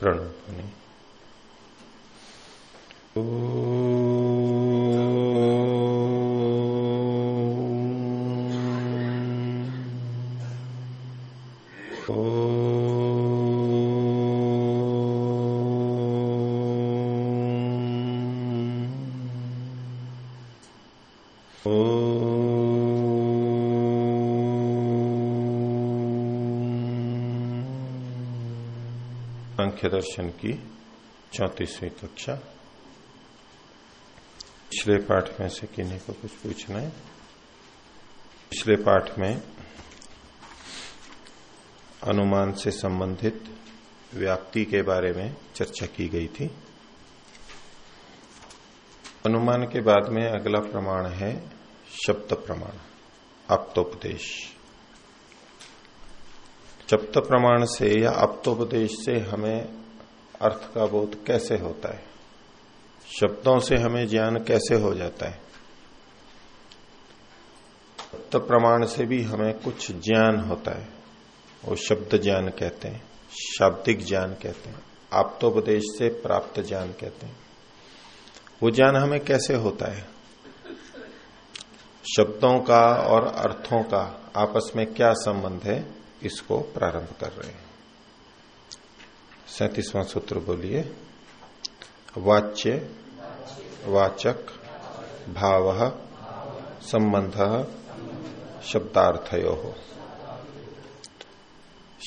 प्रणव सांख्य दर्शन की चौतीसवीं कक्षा। पिछले पाठ में से किन्हीं को कुछ पूछना है? पिछले पाठ में अनुमान से संबंधित व्याप्ति के बारे में चर्चा की गई थी। अनुमान के बाद में अगला प्रमाण है शब्द प्रमाण, आप्तोपदेश। जप्त प्रमाण से या अप्तोपदेश से हमें अर्थ का बोध कैसे होता है? शब्दों से हमें ज्ञान कैसे हो जाता है? सप्त प्रमाण से भी हमें कुछ ज्ञान होता है। वो शब्द ज्ञान कहते हैं, शाब्दिक ज्ञान कहते हैं आप्तोपदेश से प्राप्त ज्ञान कहते हैं। वो ज्ञान हमें कैसे होता है? शब्दों का और अर्थों का आपस में क्या संबंध है? इसको प्रारंभ कर रहे हैं। सैतीसवां सूत्र बोलिए, वाच्य, वाचक, भाव, संबंध, शब्दार्थयो। हो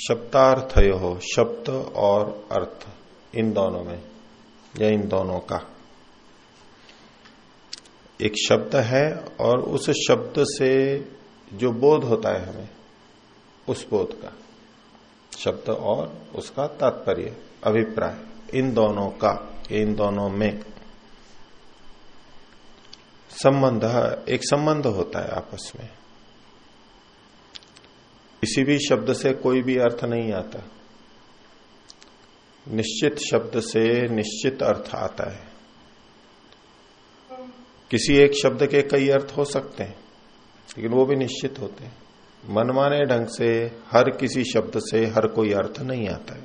शब्दार्थयो हो शब्द और अर्थ, इन दोनों में, या इन दोनों का। एक शब्द है और उस शब्द से जो बोध होता है हमें उस बोध का शब्द और उसका तात्पर्य, अभिप्राय, इन दोनों का, इन दोनों में संबंध, एक संबंध होता है आपस में। किसी भी शब्द से कोई भी अर्थ नहीं आता। निश्चित शब्द से निश्चित अर्थ आता है। किसी एक शब्द के कई अर्थ हो सकते हैं, लेकिन वो भी निश्चित होते हैं। मनमाने ढंग से, हर किसी शब्द से हर कोई अर्थ नहीं आता है।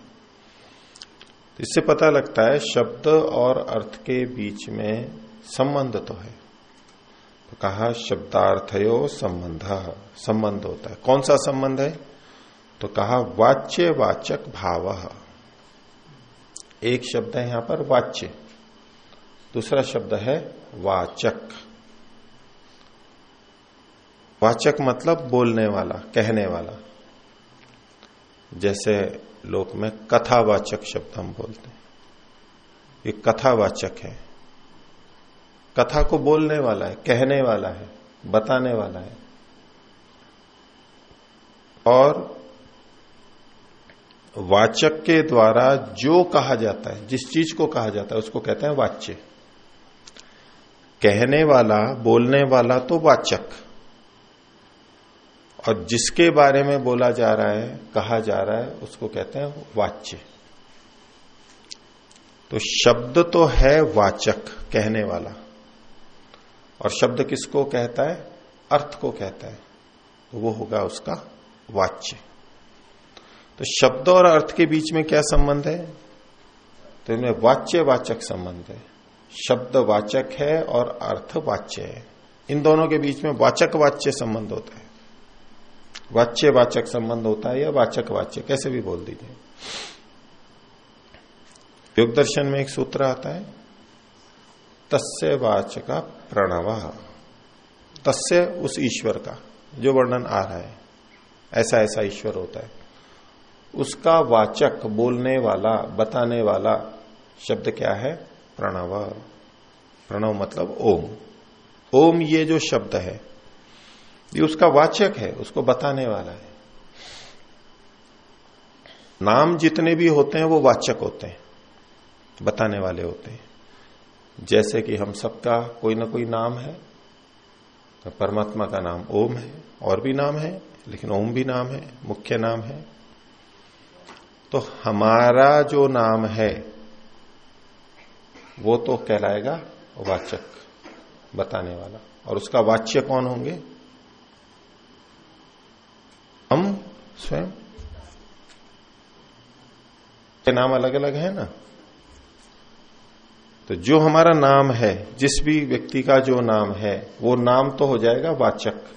इससे पता लगता है, शब्द और अर्थ के बीच में संबंध तो है। तो कहा, शब्दार्थयो संबंध संबंध होता है। कौन सा संबंध है? तो कहा, वाच्य वाचक भाव। एक शब्द है यहाँ पर, वाच्य। दूसरा शब्द है, वाचक। वाचक मतलब बोलने वाला, कहने वाला। जैसे लोक में कथावाचक शब्द हम बोलते हैं। ये कथावाचक है। कथा को बोलने वाला है, कहने वाला है, बताने वाला है। और वाचक के द्वारा जो कहा जाता है, जिस चीज़ को कहा जाता है, उसको कहते हैं वाच्य। कहने वाला, बोलने वाला तो वाचक। और जिसके बारे में बोला जा रहा है, कहा जा रहा है, उसको कहते हैं वाच्य। तो शब्द तो है वाचक, कहने वाला। और शब्द किसको कहता है? अर्थ को कहता है। तो वो होगा उसका वाच्य। तो शब्द और अर्थ के बीच में क्या संबंध है? तो इनमें वाच्य वाचक संबंध है। शब्द वाचक है और अर्थ वाच्य है। इन दोनों के बीच में वाचक वाच्य संबंध होता है। वाच्य वाचक संबंध होता है या वाचक वाच्य, कैसे भी बोल दीजिए। योग दर्शन में एक सूत्र आता है, तस्य वाचक प्रणव। तस्य उस ईश्वर का, जो वर्णन आ रहा है, ऐसा ऐसा ईश्वर होता है। उसका वाचक, बोलने वाला, बताने वाला शब्द क्या है? प्रणव। प्रणव मतलब ओम। ओम ये जो शब्द है ये उसका वाचक है, उसको बताने वाला है। नाम जितने भी होते हैं, वो वाचक होते हैं, बताने वाले होते हैं। जैसे कि हम सबका कोई ना कोई नाम है तो परमात्मा का नाम ओम है, और भी नाम है, लेकिन ओम भी नाम है, मुख्य नाम है। तो हमारा जो नाम है, वो तो कहलाएगा वाचक, बताने वाला। और उसका वाच्य कौन होंगे? हम स्वयं। के नाम अलग अलग है ना? तो जो हमारा नाम है, जिस भी व्यक्ति का जो नाम है, वो नाम तो हो जाएगा वाचक।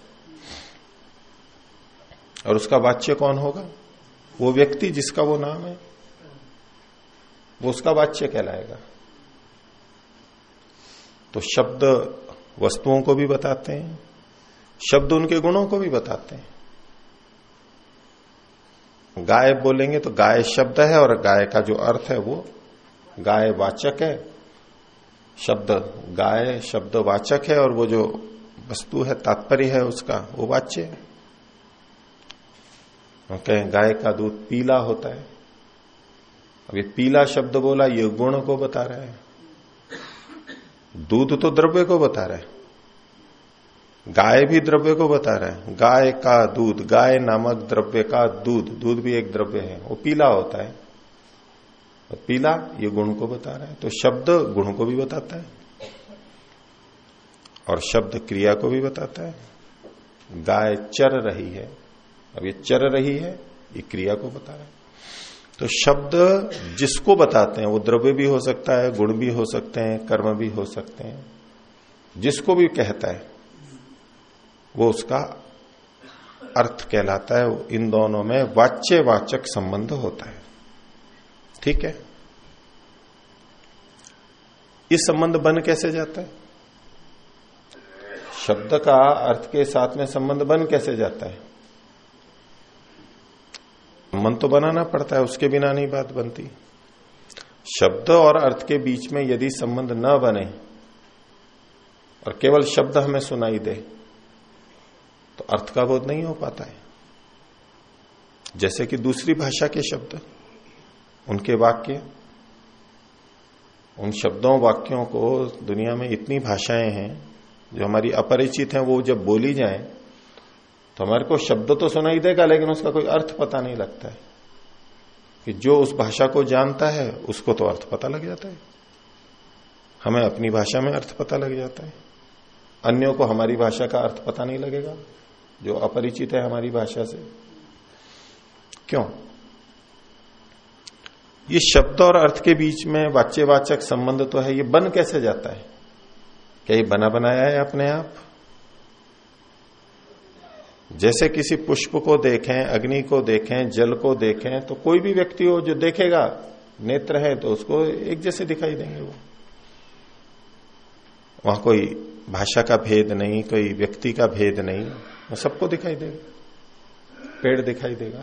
और उसका वाच्य कौन होगा? वो व्यक्ति जिसका वो नाम है। वो उसका वाच्य कहलाएगा। तो शब्द वस्तुओं को भी बताते हैं, शब्द उनके गुणों को भी बताते हैं। गाय बोलेंगे तो गाय शब्द है और गाय का जो अर्थ है वो गाय वाचक है। शब्द, गाय शब्द वाचक है और वो जो वस्तु है, तात्पर्य है उसका, वो वाच्य है। ओके गाय का दूध पीला होता है। अब ये पीला शब्द बोला, ये गुण को बता रहा है। दूध तो द्रव्य को बता रहा है। गाय भी द्रव्य को बता रहा है। गाय का दूध, गाय नामक द्रव्य का दूध दूध भी एक द्रव्य है। वो पीला होता है। पीला, ये गुण को बता रहा है। तो शब्द गुण को भी बताता है। और शब्द क्रिया को भी बताता है। गाय चर रही है। अब ये चर रही है, ये क्रिया को बता रहा है। तो शब्द जिसको बताते हैं, वो द्रव्य भी हो सकता है, गुण भी हो सकते हैं, कर्म भी हो सकते हैं। जिसको भी कहता है वो उसका अर्थ कहलाता है इन दोनों में वाच्य वाचक संबंध होता है। ठीक है? इस संबंध बन कैसे जाता है? शब्द का अर्थ के साथ में संबंध बन कैसे जाता है? मन तो बनाना पड़ता है, उसके बिना नहीं बात बनती। शब्द और अर्थ के बीच में यदि संबंध न बने, और केवल शब्द हमें सुनाई दे तो अर्थ का बोध नहीं हो पाता है। जैसे कि दूसरी भाषा के शब्द, उनके वाक्य, उन शब्दों, वाक्यों को दुनिया में इतनी भाषाएँ हैं, जो हमारी अपरिचित हैं, वो जब बोली जाए तो हमारे को शब्द तो सुनाई देगा, लेकिन उसका कोई अर्थ पता नहीं लगता है। कि जो उस भाषा को जानता है, उसको तो अर्थ पता लग जाता है। हमें अपनी भाषा में अर्थ पता लग जाता है। अन्यों को हमारी भाषा का अर्थ पता नहीं लगेगा। जो अपरिचित है हमारी भाषा से। क्यों? ये शब्द और अर्थ के बीच में वाच्यवाचक संबंध तो है, ये बन कैसे जाता है? क्या ये बना बनाया है अपने आप? जैसे किसी पुष्प को देखें, अग्नि को देखें, जल को देखें तो कोई भी व्यक्ति हो जो देखेगा, नेत्र है तो उसको एक जैसे दिखाई देंगे वो। वहाँ कोई भाषा का भेद नहीं, कोई व्यक्ति का भेद नहीं। वो सबको दिखाई देगा, पेड़ दिखाई देगा।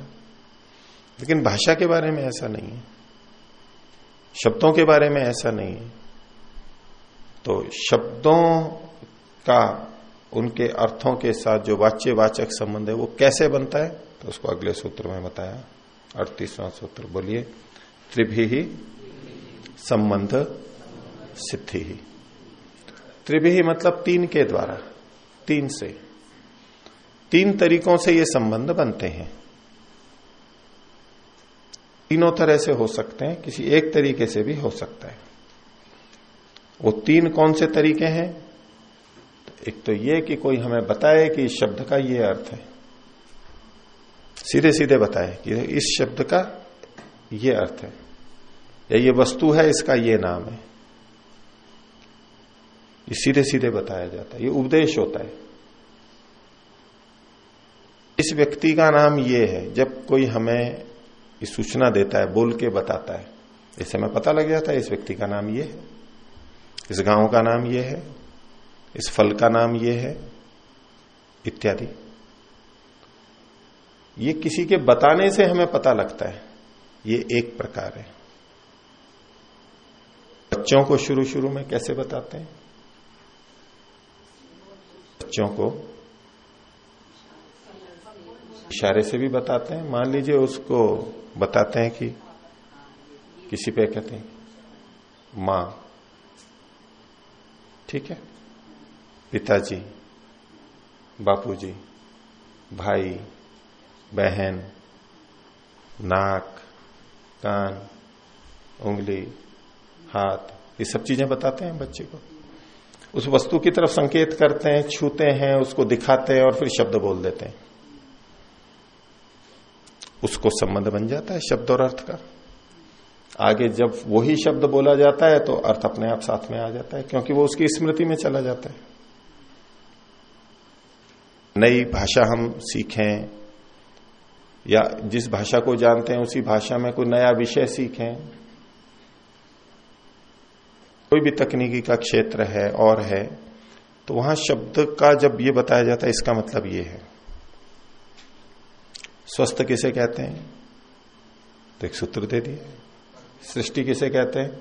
लेकिन भाषा के बारे में ऐसा नहीं है, शब्दों के बारे में ऐसा नहीं है। तो शब्दों का, उनके अर्थों के साथ जो वाच्य वाचक संबंध है, वो कैसे बनता है तो उसको अगले सूत्र में बताया। अड़तीसवां सूत्र, बोलिए, त्रिभी ही संबंध सिद्धि। ही त्रिभी मतलब तीन के द्वारा, तीन से। तीन तरीकों से ये संबंध बनते हैं। तीनों तरह से हो सकते हैं, किसी एक तरीके से भी हो सकता है। वो तीन कौन से तरीके हैं? एक तो ये कि कोई हमें बताए कि इस शब्द का ये अर्थ है। सीधे सीधे बताए कि इस शब्द का ये अर्थ है। या ये वस्तु है, इसका ये नाम है। ये सीधे सीधे बताया जाता है। ये उपदेश होता है। इस व्यक्ति का नाम ये है, जब कोई हमें सूचना देता है, बोल के बताता है इसे हमें पता लग जाता है इस व्यक्ति का नाम ये है। इस गाँव का नाम ये है, इस फल का नाम ये है, इत्यादि। ये किसी के बताने से हमें पता लगता है, ये एक प्रकार है। बच्चों को शुरू शुरू में कैसे बताते हैं? बच्चों को इशारे से भी बताते हैं। मान लीजिए उसको बताते हैं कि किसी पे कहते हैं, माँ, ठीक है? पिताजी, बापूजी, भाई, बहन, नाक, कान, उंगली, हाथ, ये सब चीज़ें बताते हैं बच्चे को। उस वस्तु की तरफ़ संकेत करते हैं, छूते हैं, उसको दिखाते हैं और फिर शब्द बोल देते हैं। उसको संबंध बन जाता है शब्द और अर्थ का। आगे जब वही शब्द बोला जाता है तो अर्थ अपने आप साथ में आ जाता है, क्योंकि वो उसकी स्मृति में चला जाता है। नई भाषा हम सीखें, या जिस भाषा को जानते हैं उसी भाषा में कोई नया विषय सीखें। कोई भी तकनीकी का क्षेत्र है, और है तो वहाँ शब्द का जब ये बताया जाता है, इसका मतलब ये है। स्वस्थ किसे कहते हैं? तो एक सूत्र दे दिए। सृष्टि किसे कहते हैं?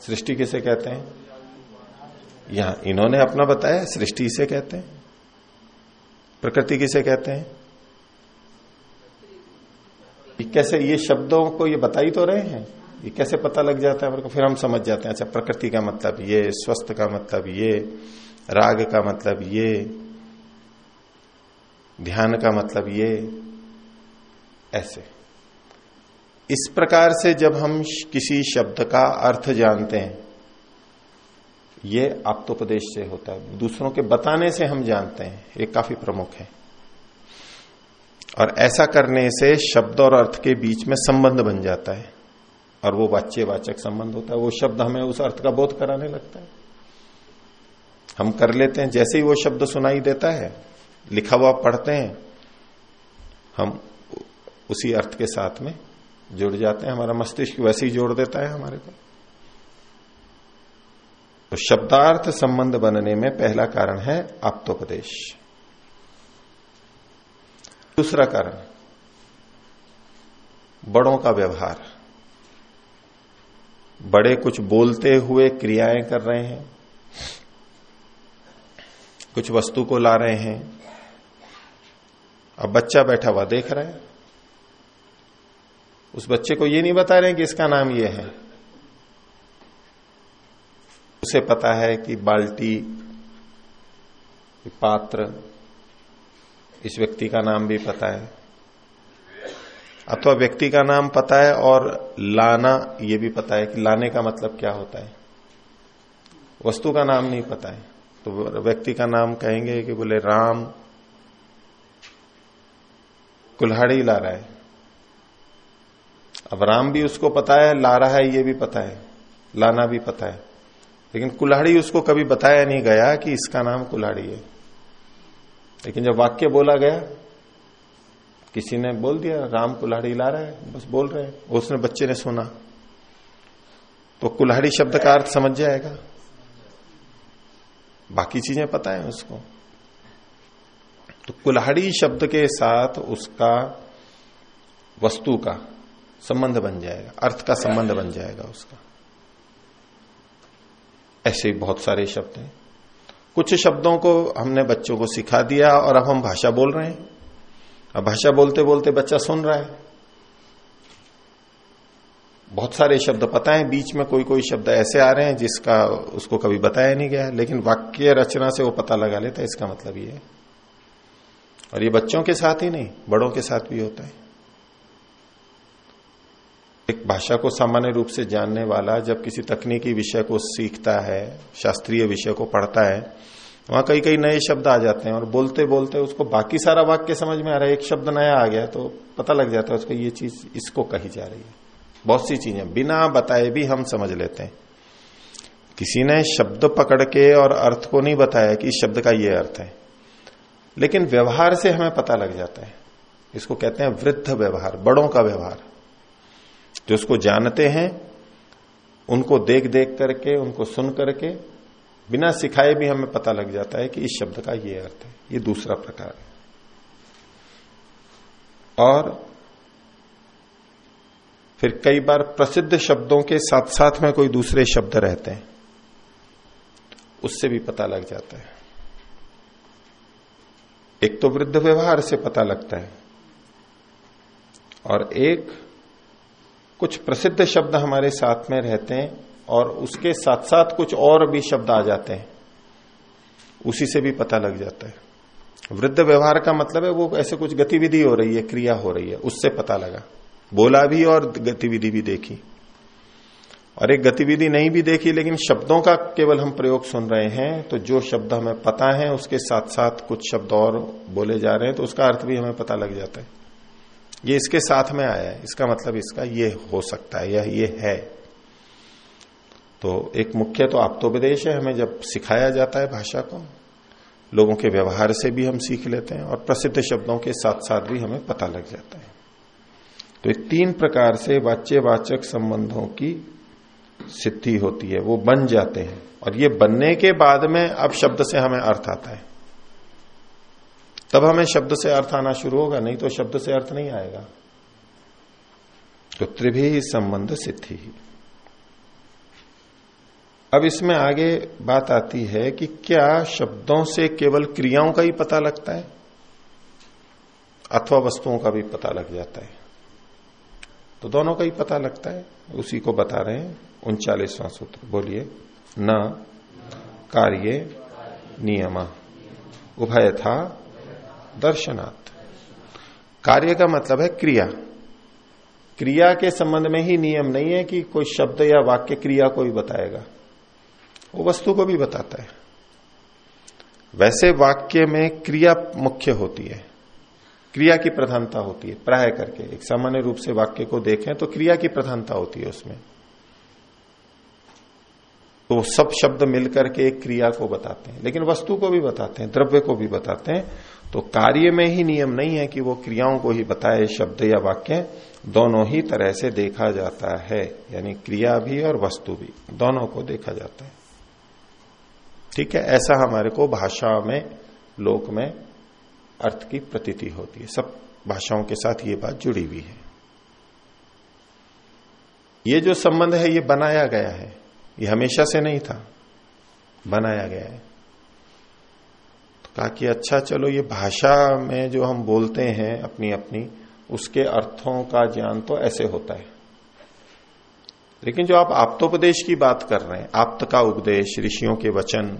सृष्टि किसे कहते हैं? यहाँ इन्होंने अपना बताया, सृष्टि इसे कहते हैं। प्रकृति किसे कहते हैं? ये कैसे, ये शब्दों को ये बता ही तो रहे हैं। ये कैसे पता लग जाता है फिर हम समझ जाते हैं। अच्छा प्रकृति का मतलब ये, स्वस्थ का मतलब ये, राग का मतलब ये। ध्यान का मतलब ये ऐसे। इस प्रकार से जब हम किसी शब्द का अर्थ जानते हैं, ये आप्तोपदेश से होता है। दूसरों के बताने से हम जानते हैं, ये काफ़ी प्रमुख है। और ऐसा करने से शब्द और अर्थ के बीच में संबंध बन जाता है। और वो वाच्य वाचक संबंध होता है, वो शब्द हमें उस अर्थ का बोध कराने लगता है। हम कर लेते हैं, जैसे ही वो शब्द सुनाई देता है लिखा हुआ पढ़ते हैं, हम उसी अर्थ के साथ में जुड़ जाते हैं, हमारा मस्तिष्क वैसे ही जोड़ देता है हमारे को। तो शब्दार्थ संबंध बनने में पहला कारण है आप्तोपदेश। दूसरा कारण, बड़ों का व्यवहार। बड़े कुछ बोलते हुए क्रियाएँ कर रहे हैं, कुछ वस्तु को ला रहे हैं अब बच्चा बैठा हुआ देख रहा है। उस बच्चे को ये नहीं बता रहे कि इसका नाम ये है। उसे पता है कि बाल्टी, पात्र, इस व्यक्ति का नाम भी पता है। अथवा व्यक्ति का नाम पता है और लाना ये भी पता है कि लाने का मतलब क्या होता है। वस्तु का नाम नहीं पता है। तो व्यक्ति का नाम कहेंगे कि बोले राम कुल्हाड़ी ला रहा है। अब राम भी उसको पता है, ला रहा है, ये भी पता है, लाना भी पता है। लेकिन कुल्हाड़ी उसको कभी बताया नहीं गया कि इसका नाम कुल्हाड़ी है। लेकिन जब वाक्य बोला गया, किसी ने बोल दिया, राम कुल्हाड़ी ला रहा है, बस बोल रहे हैं। उसने बच्चे ने सुना। तो कुल्हाड़ी शब्द का अर्थ समझ जाएगा। बाकी चीज़ें पता है उसको। तो कुल्हाड़ी शब्द के साथ उसका वस्तु का संबंध बन जाएगा, अर्थ का संबंध बन जाएगा उसका। ऐसे बहुत सारे शब्द हैं। कुछ शब्दों को हमने बच्चों को सिखा दिया और अब हम भाषा बोल रहे हैं। अब भाषा बोलते बोलते बच्चा सुन रहा है। बहुत सारे शब्द पता है, बीच में कोई कोई शब्द ऐसे आ रहे हैं जिसका उसको कभी बताया नहीं गया लेकिन वाक्य रचना से वो पता लगा लेता है, इसका मतलब ये है। और ये बच्चों के साथ ही नहीं, बड़ों के साथ भी होता है। एक भाषा को सामान्य रूप से जानने वाला जब किसी तकनीकी विषय को सीखता है, शास्त्रीय विषय को पढ़ता है, वहाँ कई कई नए शब्द आ जाते हैं और बोलते बोलते उसको बाकी सारा वाक्य समझ में आ रहा है, एक शब्द नया आ गया तो पता लग जाता है उसको ये चीज़ इसको कही जा रही है। बहुत सी चीज़ें, बिना बताए भी हम समझ लेते हैं। किसी ने शब्द पकड़ के और अर्थ को नहीं बताया कि इस शब्द का ये अर्थ है। लेकिन व्यवहार से हमें पता लग जाता है। इसको कहते हैं वृद्ध व्यवहार, बड़ों का व्यवहार। जो उसको जानते हैं, उनको देख देख करके, उनको सुन करके, बिना सिखाए भी हमें पता लग जाता है कि इस शब्द का ये अर्थ है, ये दूसरा प्रकार है। और फिर कई बार प्रसिद्ध शब्दों के साथ साथ में कोई दूसरे शब्द रहते हैं, उससे भी पता लग जाता है। एक तो वृद्ध व्यवहार से पता लगता है और एक कुछ प्रसिद्ध शब्द हमारे साथ में रहते हैं और उसके साथ साथ कुछ और भी शब्द आ जाते हैं। उसी से भी पता लग जाता है। वृद्ध व्यवहार का मतलब है वो ऐसे कुछ गतिविधि हो रही है, क्रिया हो रही है, उससे पता लगा। बोला भी और गतिविधि भी देखी। और एक गतिविधि नहीं भी देखी, लेकिन शब्दों का केवल हम प्रयोग सुन रहे हैं तो जो शब्द हमें पता है, उसके साथ साथ कुछ शब्द और बोले जा रहे हैं तो उसका अर्थ भी हमें पता लग जाता है। ये इसके साथ में आया है, इसका मतलब इसका ये हो सकता है, यह ये है। तो एक मुख्य तो आप्तोपदेश है, हमें जब सिखाया जाता है भाषा को, लोगों के व्यवहार से भी हम सीख लेते हैं, और प्रसिद्ध शब्दों के साथ साथ भी हमें पता लग जाता है। तो एक तीन प्रकार से वाच्यवाचक संबंधों की सिद्धि होती है, वो बन जाते हैं। और ये बनने के बाद में अब शब्द से हमें अर्थ आता है। तब हमें शब्द से अर्थ आना शुरू होगा, नहीं तो शब्द से अर्थ नहीं आएगा। तो त्रिभी संबंध सिद्धि। ही अब इसमें आगे बात आती है कि क्या शब्दों से केवल क्रियाओं का ही पता लगता है? अथवा वस्तुओं का भी पता लग जाता है। तो दोनों का ही पता लगता है। उसी को बता रहे हैं उनचालीसवां सूत्र। बोलिए, न कार्य नियम उभय था दर्शनात्। कार्य का मतलब है क्रिया। क्रिया के संबंध में ही नियम नहीं है कि कोई शब्द या वाक्य क्रिया को भी बताएगा। वो वस्तु को भी बताता है। वैसे वाक्य में क्रिया मुख्य होती है। क्रिया की प्रधानता होती है, प्राय करके। एक सामान्य रूप से वाक्य को देखें तो क्रिया की प्रधानता होती है उसमें। तो सब शब्द मिलकर के एक क्रिया को बताते हैं। लेकिन वस्तु को भी बताते हैं, द्रव्य को भी बताते हैं। तो कार्य में ही नियम नहीं है कि वो क्रियाओं को ही बताए शब्द या वाक्य। दोनों ही तरह से देखा जाता है, यानी क्रिया भी और वस्तु भी। दोनों को देखा जाता है। ठीक है, ऐसा हमारे को भाषा में, लोक में अर्थ की प्रतीति होती है। सब भाषाओं के साथ ये बात जुड़ी हुई है। ये जो संबंध है, ये बनाया गया है। ये हमेशा से नहीं था। बनाया गया है। तो कहा कि अच्छा चलो ये भाषा में जो हम बोलते हैं अपनी अपनी उसके अर्थों का ज्ञान तो ऐसे होता है। लेकिन जो आप आप्तोपदेश की बात कर रहे हैं, आप्त का उपदेश, ऋषियों के वचन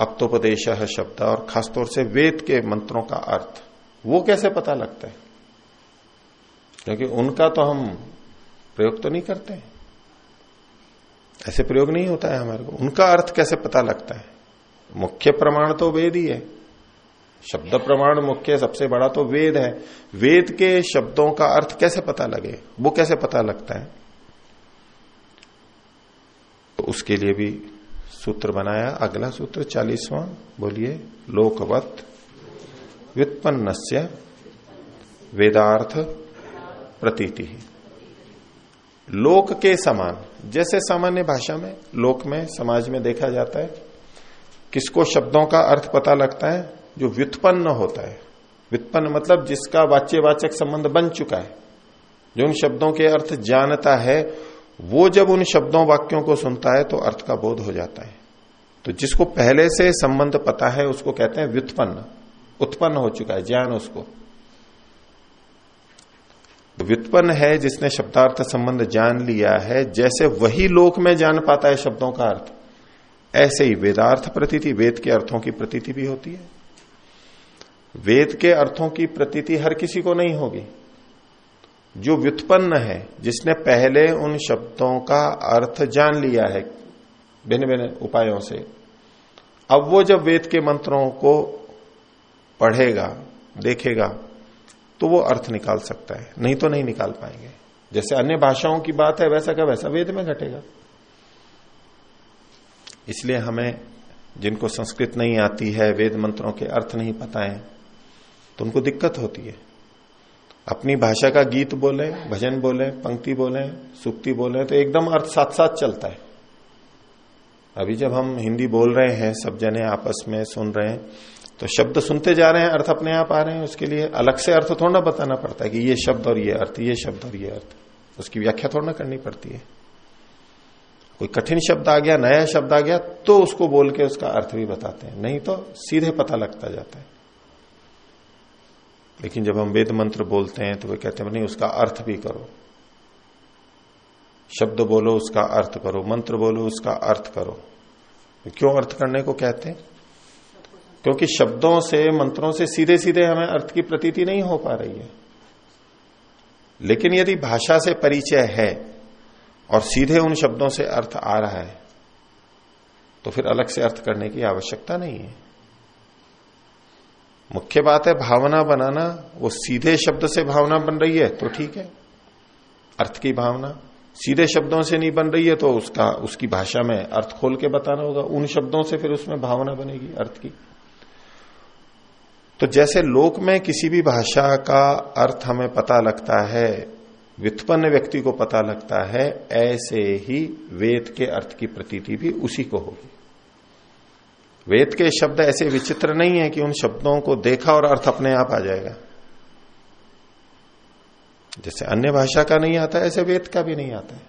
अप्तोपदेश शब्द और खासतौर से वेद के मंत्रों का अर्थ। वो कैसे पता लगता है? क्योंकि उनका तो हम प्रयोग तो नहीं करते। ऐसे प्रयोग नहीं होता है हमारे को। उनका अर्थ कैसे पता लगता है? मुख्य प्रमाण तो वेद ही है। शब्द प्रमाण मुख्य सबसे बड़ा तो वेद है। वेद के शब्दों का अर्थ कैसे पता लगे? वो कैसे पता लगता है? तो उसके लिए भी सूत्र बनाया। अगला सूत्र, चालीसवां, बोलिए, लोकवत व्युत्पन्न से वेदार्थ, प्रतीति। लोक के समान, जैसे सामान्य भाषा में, लोक में, समाज में देखा जाता है, किसको शब्दों का अर्थ पता लगता है, जो व्युत्पन्न होता है। व्युत्पन्न मतलब जिसका वाच्यवाचक संबंध बन चुका है, जो उन शब्दों के अर्थ जानता है वो जब उन शब्दों वाक्यों को सुनता है तो अर्थ का बोध हो जाता है। तो जिसको पहले से संबंध पता है, उसको कहते हैं व्युत्पन्न। उत्पन्न हो चुका है, ज्ञान उसको। तो व्युत्पन्न है, जिसने शब्दार्थ संबंध जान लिया है, जैसे वही लोक में जान पाता है शब्दों का अर्थ। ऐसे ही वेदार्थ प्रतीति, वेद के अर्थों की प्रतीति भी होती है। वेद के अर्थों की प्रतीति हर किसी को नहीं होगी। जो व्युत्पन्न है, जिसने पहले उन शब्दों का अर्थ जान लिया है भिन्न भिन्न उपायों से, अब वो जब वेद के मंत्रों को पढ़ेगा, देखेगा तो वो अर्थ निकाल सकता है। नहीं तो नहीं निकाल पाएँगे। जैसे अन्य भाषाओं की बात है, वैसा क्या वैसा वेद में घटेगा। इसलिए हमें, जिनको संस्कृत नहीं आती है, वेद मंत्रों के अर्थ नहीं पता है तो उनको दिक्कत होती है। अपनी भाषा का गीत बोले, भजन बोले, पंक्ति बोले, सुक्ति बोले तो एकदम अर्थ साथ साथ चलता है। अभी जब हम हिंदी बोल रहे हैं, सब जने आपस में सुन रहे हैं तो शब्द सुनते जा रहे हैं, अर्थ अपने आप आ रहे हैं, उसके लिए अलग से अर्थ थोड़ा बताना पड़ता है कि ये शब्द और ये अर्थ, ये शब्द और ये अर्थ। उसकी व्याख्या थोड़ा करनी पड़ती है। कोई कठिन शब्द आ गया, नया शब्द आ गया तो उसको बोल के उसका अर्थ भी बताते हैं। नहीं तो सीधे पता लगता जाता है। लेकिन जब हम वेद मंत्र बोलते हैं तो वे कहते हैं, नहीं, उसका अर्थ भी करो। शब्द बोलो, उसका अर्थ करो। मंत्र बोलो, उसका अर्थ करो। क्यों अर्थ करने को कहते हैं? क्योंकि शब्दों से, मंत्रों से सीधे सीधे हमें अर्थ की प्रतीति नहीं हो पा रही है। लेकिन यदि भाषा से परिचय है और सीधे उन शब्दों से अर्थ आ रहा है तो फिर अलग से अर्थ करने की आवश्यकता नहीं है। मुख्य बात है भावना बनाना, वो सीधे शब्द से भावना बन रही है तो ठीक है। अर्थ की भावना, सीधे शब्दों से नहीं बन रही है तो उसका, उसकी भाषा में अर्थ खोल के बताना होगा। उन शब्दों से फिर उसमें भावना बनेगी, अर्थ की। तो जैसे लोक में किसी भी भाषा का अर्थ हमें पता लगता है, व्युत्पन्न व्यक्ति को पता लगता है, ऐसे ही वेद के अर्थ की प्रतीति भी उसी को होगी। वेद के शब्द ऐसे विचित्र नहीं है कि उन शब्दों को देखा और अर्थ अपने आप आ जाएगा। जैसे अन्य भाषा का नहीं आता, ऐसे वेद का भी नहीं आता है।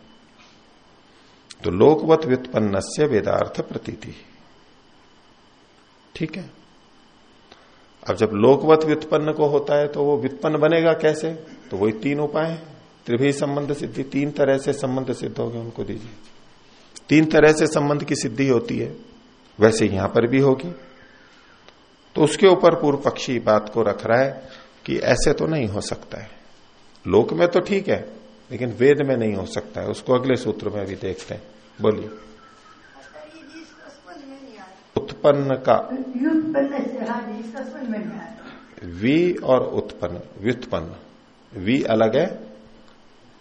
तो लोकवत व्युत्पन्न से वेदार्थ प्रतीति। ठीक है? अब जब लोकवत व्युत्पन्न को होता है तो वो व्युत्पन्न बनेगा कैसे? तो वही तीन उपाय त्रिभी संबंध सिद्धि, तीन तरह से संबंध सिद्ध हो गए, उनको दीजिए। तीन तरह से संबंध की सिद्धि होती है। वैसे यहाँ पर भी होगी। तो उसके ऊपर पूर्व पक्षी बात को रख रहा है कि ऐसे तो नहीं हो सकता है। लोक में तो ठीक है, लेकिन वेद में नहीं हो सकता है। उसको अगले सूत्र में भी देखते हैं। बोलिए। उत्पन्न का वी और उत्पन्न, व्युत्पन्न। वी अलग है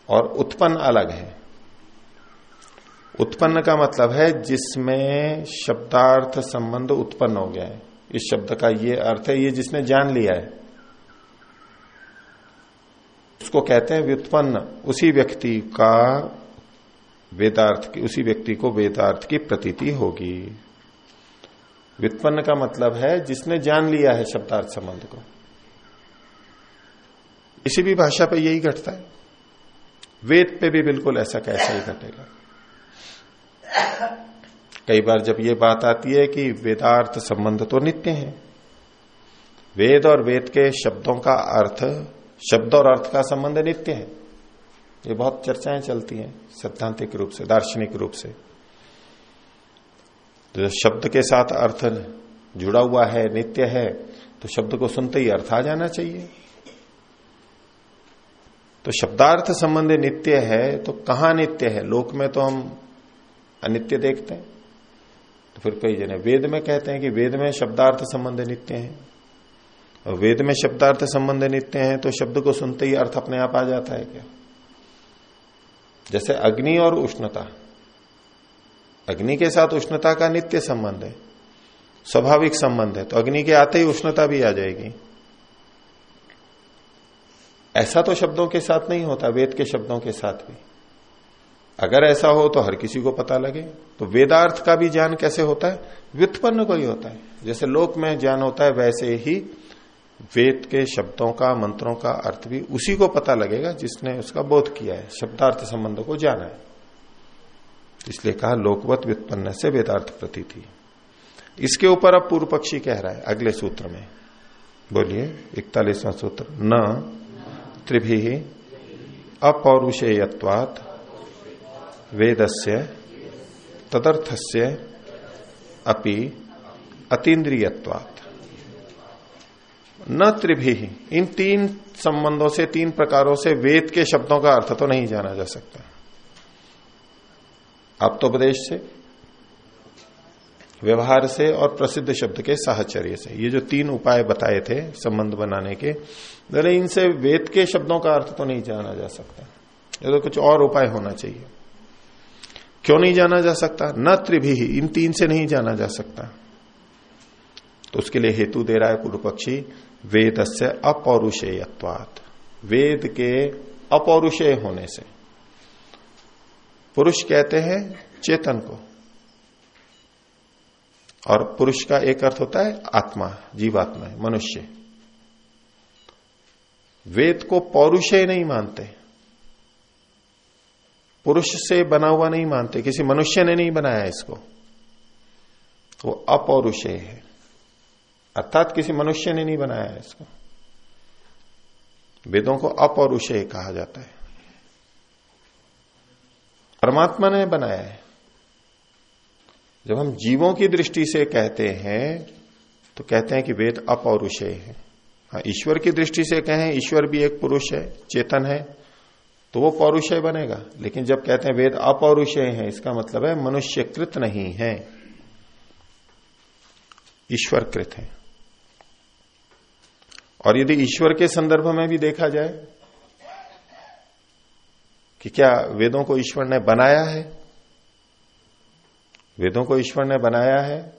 और उत्पन्न अलग है। उत्पन्न का मतलब है जिसमें शब्दार्थ संबंध उत्पन्न हो गया है। इस शब्द का ये अर्थ है, ये जिसने जान लिया है। उसको कहते हैं व्युत्पन्न। उसी व्यक्ति का वेदार्थ की, उसी व्यक्ति को वेदार्थ की प्रतीति होगी। व्युत्पन्न का मतलब है जिसने जान लिया है शब्दार्थ संबंध को। इसी भी भाषा पे यही घटता है। वेद पे भी बिल्कुल ऐसा कैसा ही घटेगा। कई बार जब ये बात आती है कि वेदार्थ संबंध तो नित्य है। वेद और वेद के शब्दों का अर्थ, शब्द और अर्थ का संबंध नित्य है। ये बहुत चर्चाएँ चलती हैं सैद्धांतिक रूप से, दार्शनिक रूप से। तो शब्द के साथ अर्थ जुड़ा हुआ है, नित्य है तो शब्द को सुनते ही अर्थ आ जाना चाहिए। तो शब्दार्थ संबंध नित्य है तो कहाँ नित्य है? लोक में तो हम अनित्य देखते हैं। तो फिर कई जने वेद में कहते हैं कि वेद में शब्दार्थ संबंध नित्य है। और वेद में शब्दार्थ संबंध नित्य है तो शब्द को सुनते ही अर्थ अपने आप आ जाता है क्या? जैसे अग्नि और उष्णता। अग्नि के साथ उष्णता का नित्य संबंध है। स्वाभाविक संबंध है। तो अग्नि के आते ही उष्णता भी आ जाएगी। ऐसा तो शब्दों के साथ नहीं होता, वेद के शब्दों के साथ भी। अगर ऐसा हो तो हर किसी को पता लगे। तो वेदार्थ का भी ज्ञान कैसे होता है? व्युत्पन्न को ही होता है। जैसे लोक में ज्ञान होता है, वैसे ही वेद के शब्दों का, मंत्रों का अर्थ भी उसी को पता लगेगा जिसने उसका बोध किया है, शब्दार्थ संबंध को जाना है। इसलिए कहा, लोकवत व्युत्पन्न से वेदार्थ प्रती थी इसके ऊपर अब पूर्व पक्षी कह रहा है, अगले सूत्र में। बोलिए, इकतालीसवां सूत्र। न, त्रिभी अपौरुषेयत्वात वेदस्य, तदर्थस्य अपि अतीन्द्रियत्वात। न त्रिभी। इन तीन संबंधों से, तीन प्रकारों से वेद के शब्दों का अर्थ तो नहीं जाना जा सकता। आप्तोपदेश से, व्यवहार से और प्रसिद्ध शब्द के साहचर्य से। ये जो तीन उपाय बताए थे संबंध बनाने के इनसे वेद के शब्दों का अर्थ तो नहीं जाना जा सकता। ये तो कुछ और उपाय होना चाहिए। क्यों नहीं जाना जा सकता? न त्रिभी ही, इन तीन से नहीं जाना जा सकता। तो उसके लिए हेतु दे रहा है पूर्व पक्षी वेद से अपौरुषेयत्वात। वेद के अपौरुषेय होने से। पुरुष कहते हैं चेतन को। और पुरुष का एक अर्थ होता है आत्मा, जीवात्मा, मनुष्य। वेद को पौरुषेय नहीं मानते। पुरुष से बना हुआ नहीं मानते, किसी मनुष्य ने नहीं बनाया इसको। वो अपौरुषेय है। अर्थात किसी मनुष्य ने नहीं बनाया इसको। वेदों को अपौरुषेय कहा जाता है। परमात्मा ने बनाया है। जब हम जीवों की दृष्टि से कहते हैं तो कहते हैं कि वेद अपौरुषेय है। हाँ ईश्वर की दृष्टि से कहें, ईश्वर भी एक पुरुष है, चेतन है। तो वो पौरुषय बनेगा। लेकिन जब कहते हैं वेद अपौरुषय है, इसका मतलब है मनुष्य कृत नहीं है। ईश्वर कृत है। और यदि ईश्वर के संदर्भ में भी देखा जाए, कि क्या वेदों को ईश्वर ने बनाया है? वेदों को ईश्वर ने बनाया है?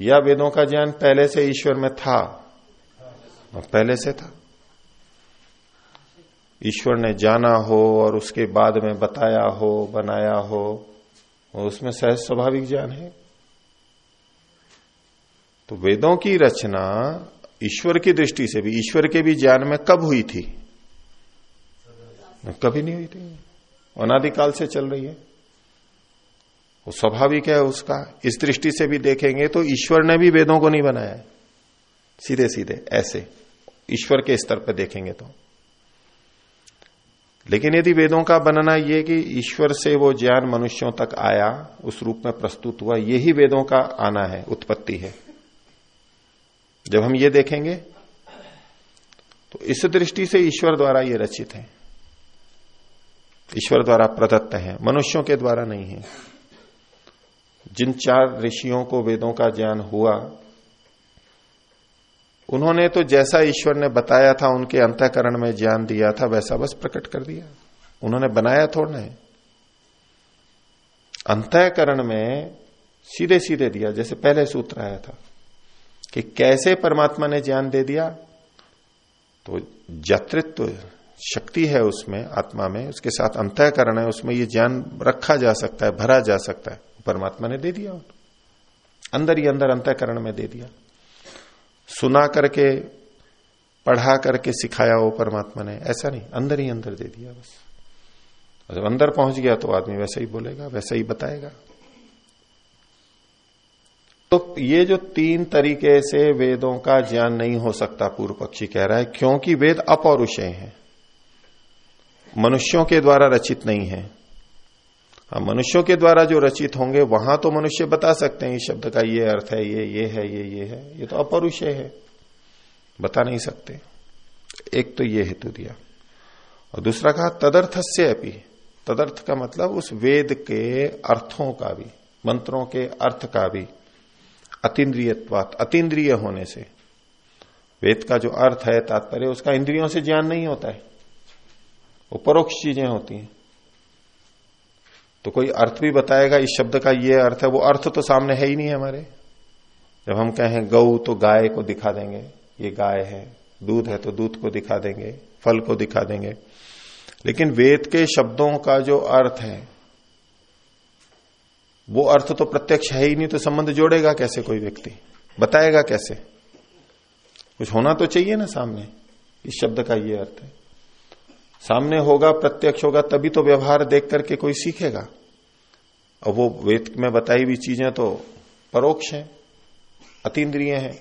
या वेदों का ज्ञान पहले से ईश्वर में था? और पहले से था। ईश्वर ने जाना हो और उसके बाद में बताया हो, बनाया हो, उसमें सहज स्वाभाविक ज्ञान है। तो वेदों की रचना ईश्वर की दृष्टि से भी, ईश्वर के भी ज्ञान में कब हुई थी? कभी नहीं हुई थी। अनादिकाल से चल रही है। वो स्वाभाविक है उसका। इस दृष्टि से भी देखेंगे तो ईश्वर ने भी वेदों को नहीं बनाया सीधे सीधे ऐसे। ईश्वर के स्तर पर देखेंगे तो। लेकिन यदि वेदों का बनना यह कि ईश्वर से वो ज्ञान मनुष्यों तक आया, उस रूप में प्रस्तुत हुआ, यही वेदों का आना है, उत्पत्ति है। जब हम ये देखेंगे तो इस दृष्टि से ईश्वर द्वारा ये रचित है। ईश्वर द्वारा प्रदत्त है, मनुष्यों के द्वारा नहीं है। जिन चार ऋषियों को वेदों का ज्ञान हुआ उन्होंने तो जैसा ईश्वर ने बताया था, उनके अंतकरण में ज्ञान दिया था, वैसा बस प्रकट कर दिया। उन्होंने बनाया थोड़ा है अंतकरण में सीधे सीधे दिया, जैसे पहले सूत्र आया था, कि कैसे परमात्मा ने ज्ञान दे दिया तो जतृत्व शक्ति है उसमें, आत्मा में, उसके साथ अंतकरण है, उसमें ये ज्ञान रखा जा सकता है, भरा जा सकता है। परमात्मा ने दे दिया अंदर ही अंदर अंतकरण में दे दिया। सुना करके, पढ़ा करके सिखाया हो परमात्मा ने। ऐसा नहीं, अंदर ही अंदर दे दिया बस। जब अंदर पहुँच गया तो आदमी वैसा ही बोलेगा, वैसा ही बताएगा। तो ये जो तीन तरीके से वेदों का ज्ञान नहीं हो सकता पूर्व पक्षी कह रहा है, क्योंकि वेद अपौरुषय हैं। मनुष्यों के द्वारा रचित नहीं है। हाँ मनुष्यों के द्वारा जो रचित होंगे, वहाँ तो मनुष्य बता सकते हैं इस शब्द का ये अर्थ है, ये ये है, ये ये है। ये तो अपरुषय है। बता नहीं सकते। एक तो ये हेतु दिया। और दूसरा कहा तदर्थ से अपी। तदर्थ का मतलब उस वेद के अर्थों का भी, मंत्रों के अर्थ का भी अतीन्द्रियवात अतीन्द्रिय होने से। वेद का जो अर्थ है, तात्पर्य, उसका इंद्रियों से ज्ञान नहीं होता है। वो परोक्ष चीज़ें होती हैं। तो कोई अर्थ भी बताएगा, इस शब्द का ये अर्थ है, वो अर्थ तो सामने है ही नहीं है हमारे। जब हम कहें गऊ तो गाय को दिखा देंगे, ये गाय है। दूध है तो दूध को दिखा देंगे, फल को दिखा देंगे। लेकिन वेद के शब्दों का जो अर्थ है, वो अर्थ तो प्रत्यक्ष है ही नहीं तो संबंध जोड़ेगा कैसे कोई व्यक्ति? बताएगा कैसे? कुछ होना तो चाहिए ना सामने, इस शब्द का ये अर्थ है। सामने होगा, प्रत्यक्ष होगा, तभी तो व्यवहार देख करके कोई सीखेगा। और वो वेद में बताई हुई चीज़ें तो परोक्ष है, अतीन्द्रिय है।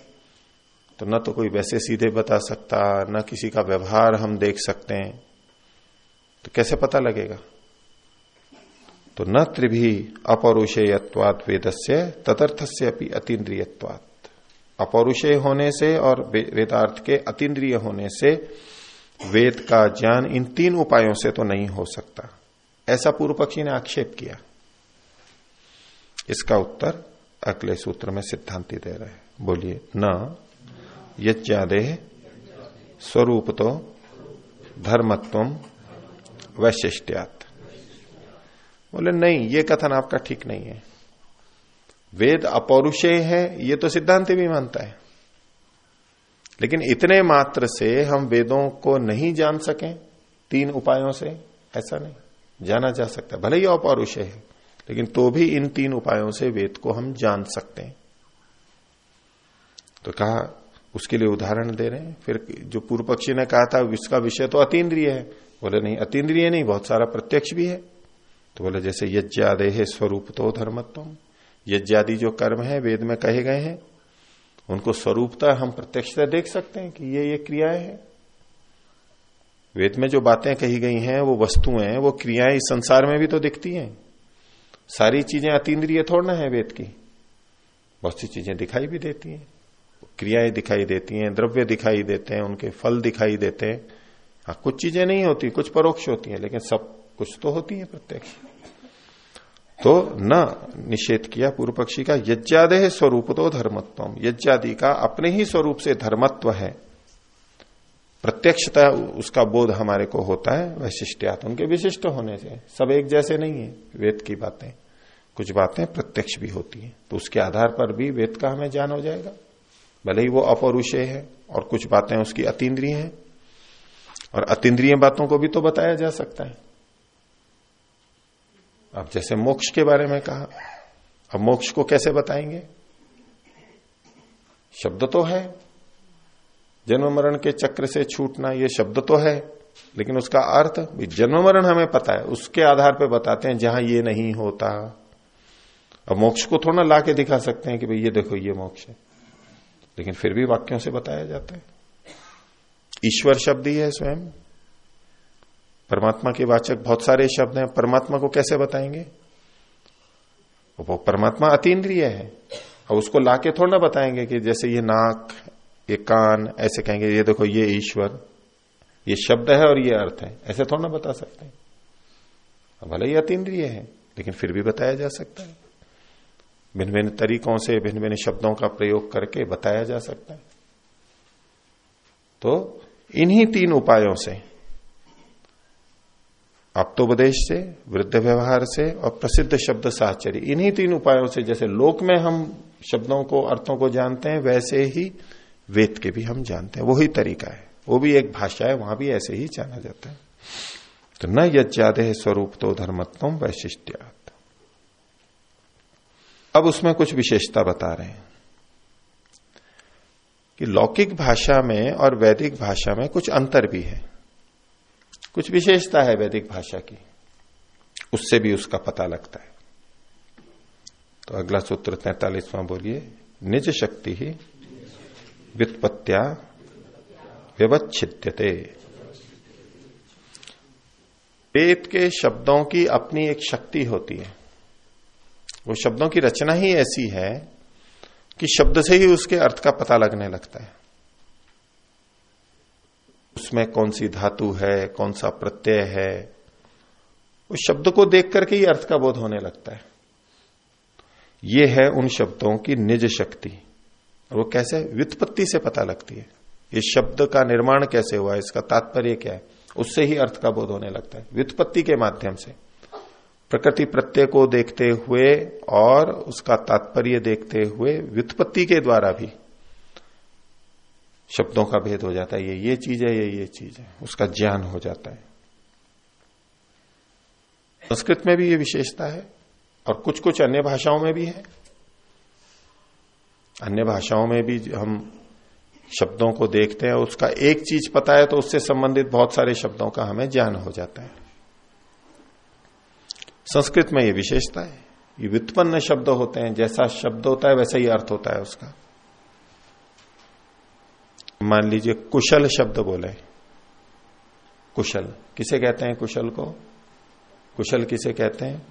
तो न तो कोई वैसे सीधे बता सकता, न किसी का व्यवहार हम देख सकते हैं। तो कैसे पता लगेगा? तो न त्रिभी अपौरुषेयत्वाद वेद से तदर्थ से अपनी अतीन्द्रियवाद अपौरुषेय होने से और वेदार्थ के अतीन्द्रिय होने से वेद का ज्ञान इन तीन उपायों से तो नहीं हो सकता। ऐसा पूर्व पक्षी ने आक्षेप किया। इसका उत्तर अगले सूत्र में सिद्धांति दे रहे हैं। बोलिए, न, यज्ञादे स्वरूप तो धर्मत्व वैशिष्ट्यात। बोले, नहीं, ये कथन आपका ठीक नहीं है। वेद अपौरुषेय है, ये तो सिद्धांत भी मानता है। लेकिन इतने मात्र से हम वेदों को नहीं जान सकें, तीन उपायों से, ऐसा नहीं। जाना जा सकता भले ही अपौरुषेय है। लेकिन तो भी इन तीन उपायों से वेद को हम जान सकते हैं। तो कहा, उसके लिए उदाहरण दे रहे हैं। फिर जो पूर्व पक्षी ने कहा था इसका विषय तो अतीन्द्रिय है। बोले, नहीं, अतीन्द्रिय नहीं, बहुत सारा प्रत्यक्ष भी है। तो बोले, जैसे यज्ञादे है स्वरूप तो धर्मत्व। यज्ञादि जो कर्म है, वेद में कहे गए हैं, उनको स्वरूपता हम प्रत्यक्षता देख सकते हैं कि ये ये क्रियाएँ हैं। वेद में जो बातें कही गई हैं, वो वस्तुएँ हैं, वो क्रियाएँ इस संसार में भी तो दिखती हैं। सारी चीज़ें अतीन्द्रिय थोड़ना है वेद की। बहुत सी चीज़ें दिखाई भी देती हैं। क्रियाएँ दिखाई देती हैं, द्रव्य दिखाई देते हैं, उनके फल दिखाई देते हैं। हाँ कुछ चीज़ें नहीं होती, कुछ परोक्ष होती हैं, लेकिन सब कुछ तो होती है प्रत्यक्ष। तो न निषेध किया पूर्व पक्षी का, यज्ञादे स्वरूप तो धर्मत्व। यज्ञादि का अपने ही स्वरूप से धर्मत्व है। प्रत्यक्षता उसका बोध हमारे को होता है वैशिष्टयात उनके विशिष्ट होने से। सब एक जैसे नहीं है, वेद की बातें। कुछ बातें प्रत्यक्ष भी होती हैं तो उसके आधार पर भी वेद का हमें ज्ञान हो जाएगा। भले ही वो अपौरुषेय है, और कुछ बातें उसकी अतीन्द्रिय हैं, और अतीन्द्रिय बातों को भी तो बताया जा सकता है। अब जैसे मोक्ष के बारे में कहा, अब मोक्ष को कैसे बताएँगे? शब्द तो है जन्म मरण के चक्र से छूटना ये शब्द तो है, लेकिन उसका अर्थ जन्म मरण हमें पता है, उसके आधार पर बताते हैं जहाँ ये नहीं होता। अब मोक्ष को थोड़ा ला के दिखा सकते हैं कि भाई ये देखो, ये मोक्ष है। लेकिन फिर भी वाक्यों से बताया जाता है। ईश्वर शब्द ही है स्वयं। परमात्मा के वाचक बहुत सारे शब्द हैं, परमात्मा को कैसे बताएँगे? वो परमात्मा अतीन्द्रिय है। और उसको लाके थोड़ा ना बताएँगे कि जैसे ये नाक ये कान ऐसे कहेंगे, ये देखो, ये ईश्वर, ये शब्द है और ये अर्थ है। ऐसे थोड़ा ना बता सकते हैं। भले ही अतीन्द्रिय है, लेकिन फिर भी बताया जा सकता है। भिन्न भिन्न तरीकों से भिन्न भिन्न शब्दों का प्रयोग करके बताया जा सकता है। तो इन्हीं तीन उपायों से, आप्तोपदेश से, वृद्ध व्यवहार से और प्रसिद्ध शब्द साहचर्य इन्हीं तीन उपायों से, जैसे लोक में हम शब्दों को, अर्थों को जानते हैं, वैसे ही वेद के भी हम जानते हैं, वही तरीका है। वो भी एक भाषा है, वहाँ भी ऐसे ही जाना जाता है। तो न यज्ञादे स्वरूप तो धर्मत्व वैशिष्ट्यात। अब उसमें कुछ विशेषता बता रहे हैं कि लौकिक भाषा में और वैदिक भाषा में कुछ अंतर भी है। कुछ विशेषता है वैदिक भाषा की। उससे भी उसका पता लगता है। तो अगला सूत्र तैतालीसवां बोलिए, निज शक्ति ही व्युत्पत्तिया व्यवच्छिद्यते। वेद के शब्दों की अपनी एक शक्ति होती है। वो शब्दों की रचना ही ऐसी है कि शब्द से ही उसके अर्थ का पता लगने लगता है। उसमें कौन सी धातु है, कौन सा प्रत्यय है उस शब्द को देख करके ही अर्थ का बोध होने लगता है। ये है उन शब्दों की निज शक्ति। और वो कैसे? व्युत्पत्ति से पता लगती है। इस शब्द का निर्माण कैसे हुआ? इसका तात्पर्य क्या है? उससे ही अर्थ का बोध होने लगता है। व्युत्पत्ति के माध्यम से। प्रकृति प्रत्यय को देखते हुए और उसका तात्पर्य देखते हुए व्युत्पत्ति के द्वारा भी शब्दों का भेद हो जाता है। ये ये चीज़ है, ये ये चीज़ है। उसका ज्ञान हो जाता है। संस्कृत में भी ये विशेषता है और कुछ कुछ अन्य भाषाओं में भी है। अन्य भाषाओं में भी हम शब्दों को देखते हैं, उसका एक चीज़ पता है तो उससे संबंधित बहुत सारे शब्दों का हमें ज्ञान हो जाता है। संस्कृत में ये विशेषता है। ये व्युत्पन्न शब्द होते हैं, जैसा शब्द होता है, वैसा ही अर्थ होता है उसका। मान लीजिए, कुशल शब्द बोले। कुशल, किसे कहते हैं कुशल को? कुशल किसे कहते हैं?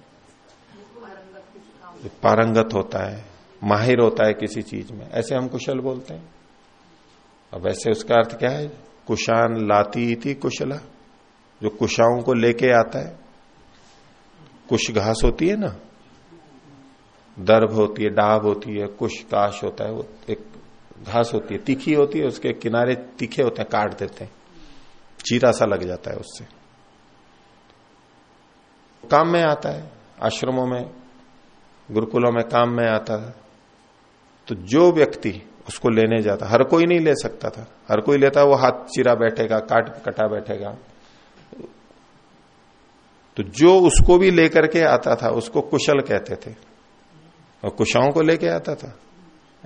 पारंगत होता है। माहिर होता है किसी चीज़ में। ऐसे हम कुशल बोलते हैं। अब वैसे उसका अर्थ क्या है? कुशान लाती थी कुशला। जो कुशाओं को लेके आता है। कुश घास होती है ना? दर्भ होती है, डाब होती है, कुश काश होता है, वो एक घास होती है। तीखी होती है, उसके किनारे तीखे होते हैं, काट देते हैं। चीरा सा लग जाता है उससे। काम में आता है, आश्रमों में, गुरुकुलों में काम में आता था तो जो व्यक्ति उसको लेने जाता, हर कोई नहीं ले सकता था। हर कोई लेता, वो हाथ चिरा बैठेगा, काट कटा बैठेगा। तो जो उसको भी लेकर के आता था, उसको कुशल कहते थे। और कुशाओं को लेके आता था।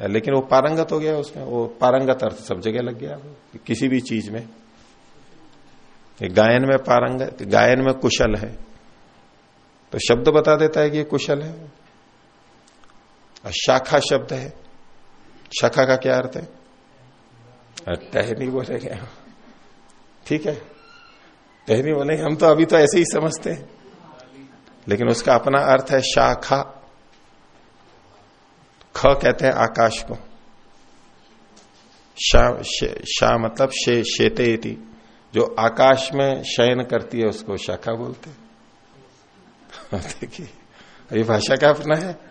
लेकिन वो पारंगत हो गया उसमें। वो पारंगत अर्थ सब जगह लग गया। किसी भी चीज़ में। गायन में पारंगत, गायन में कुशल है। तो शब्द बता देता है कि कुशल है। और शाखा शब्द है। शाखा का क्या अर्थ है? टहनी बोलेंगे ठीक है? टहनी बोलेंगे। हम तो अभी तो ऐसे ही समझते हैं। लेकिन उसका अपना अर्थ है शाखा। ख कहते हैं आकाश को। शा, शा मतलब शे, शेते थी जो आकाश में शयन करती है उसको शाखा बोलते देखिए ये भाषा का अपना है।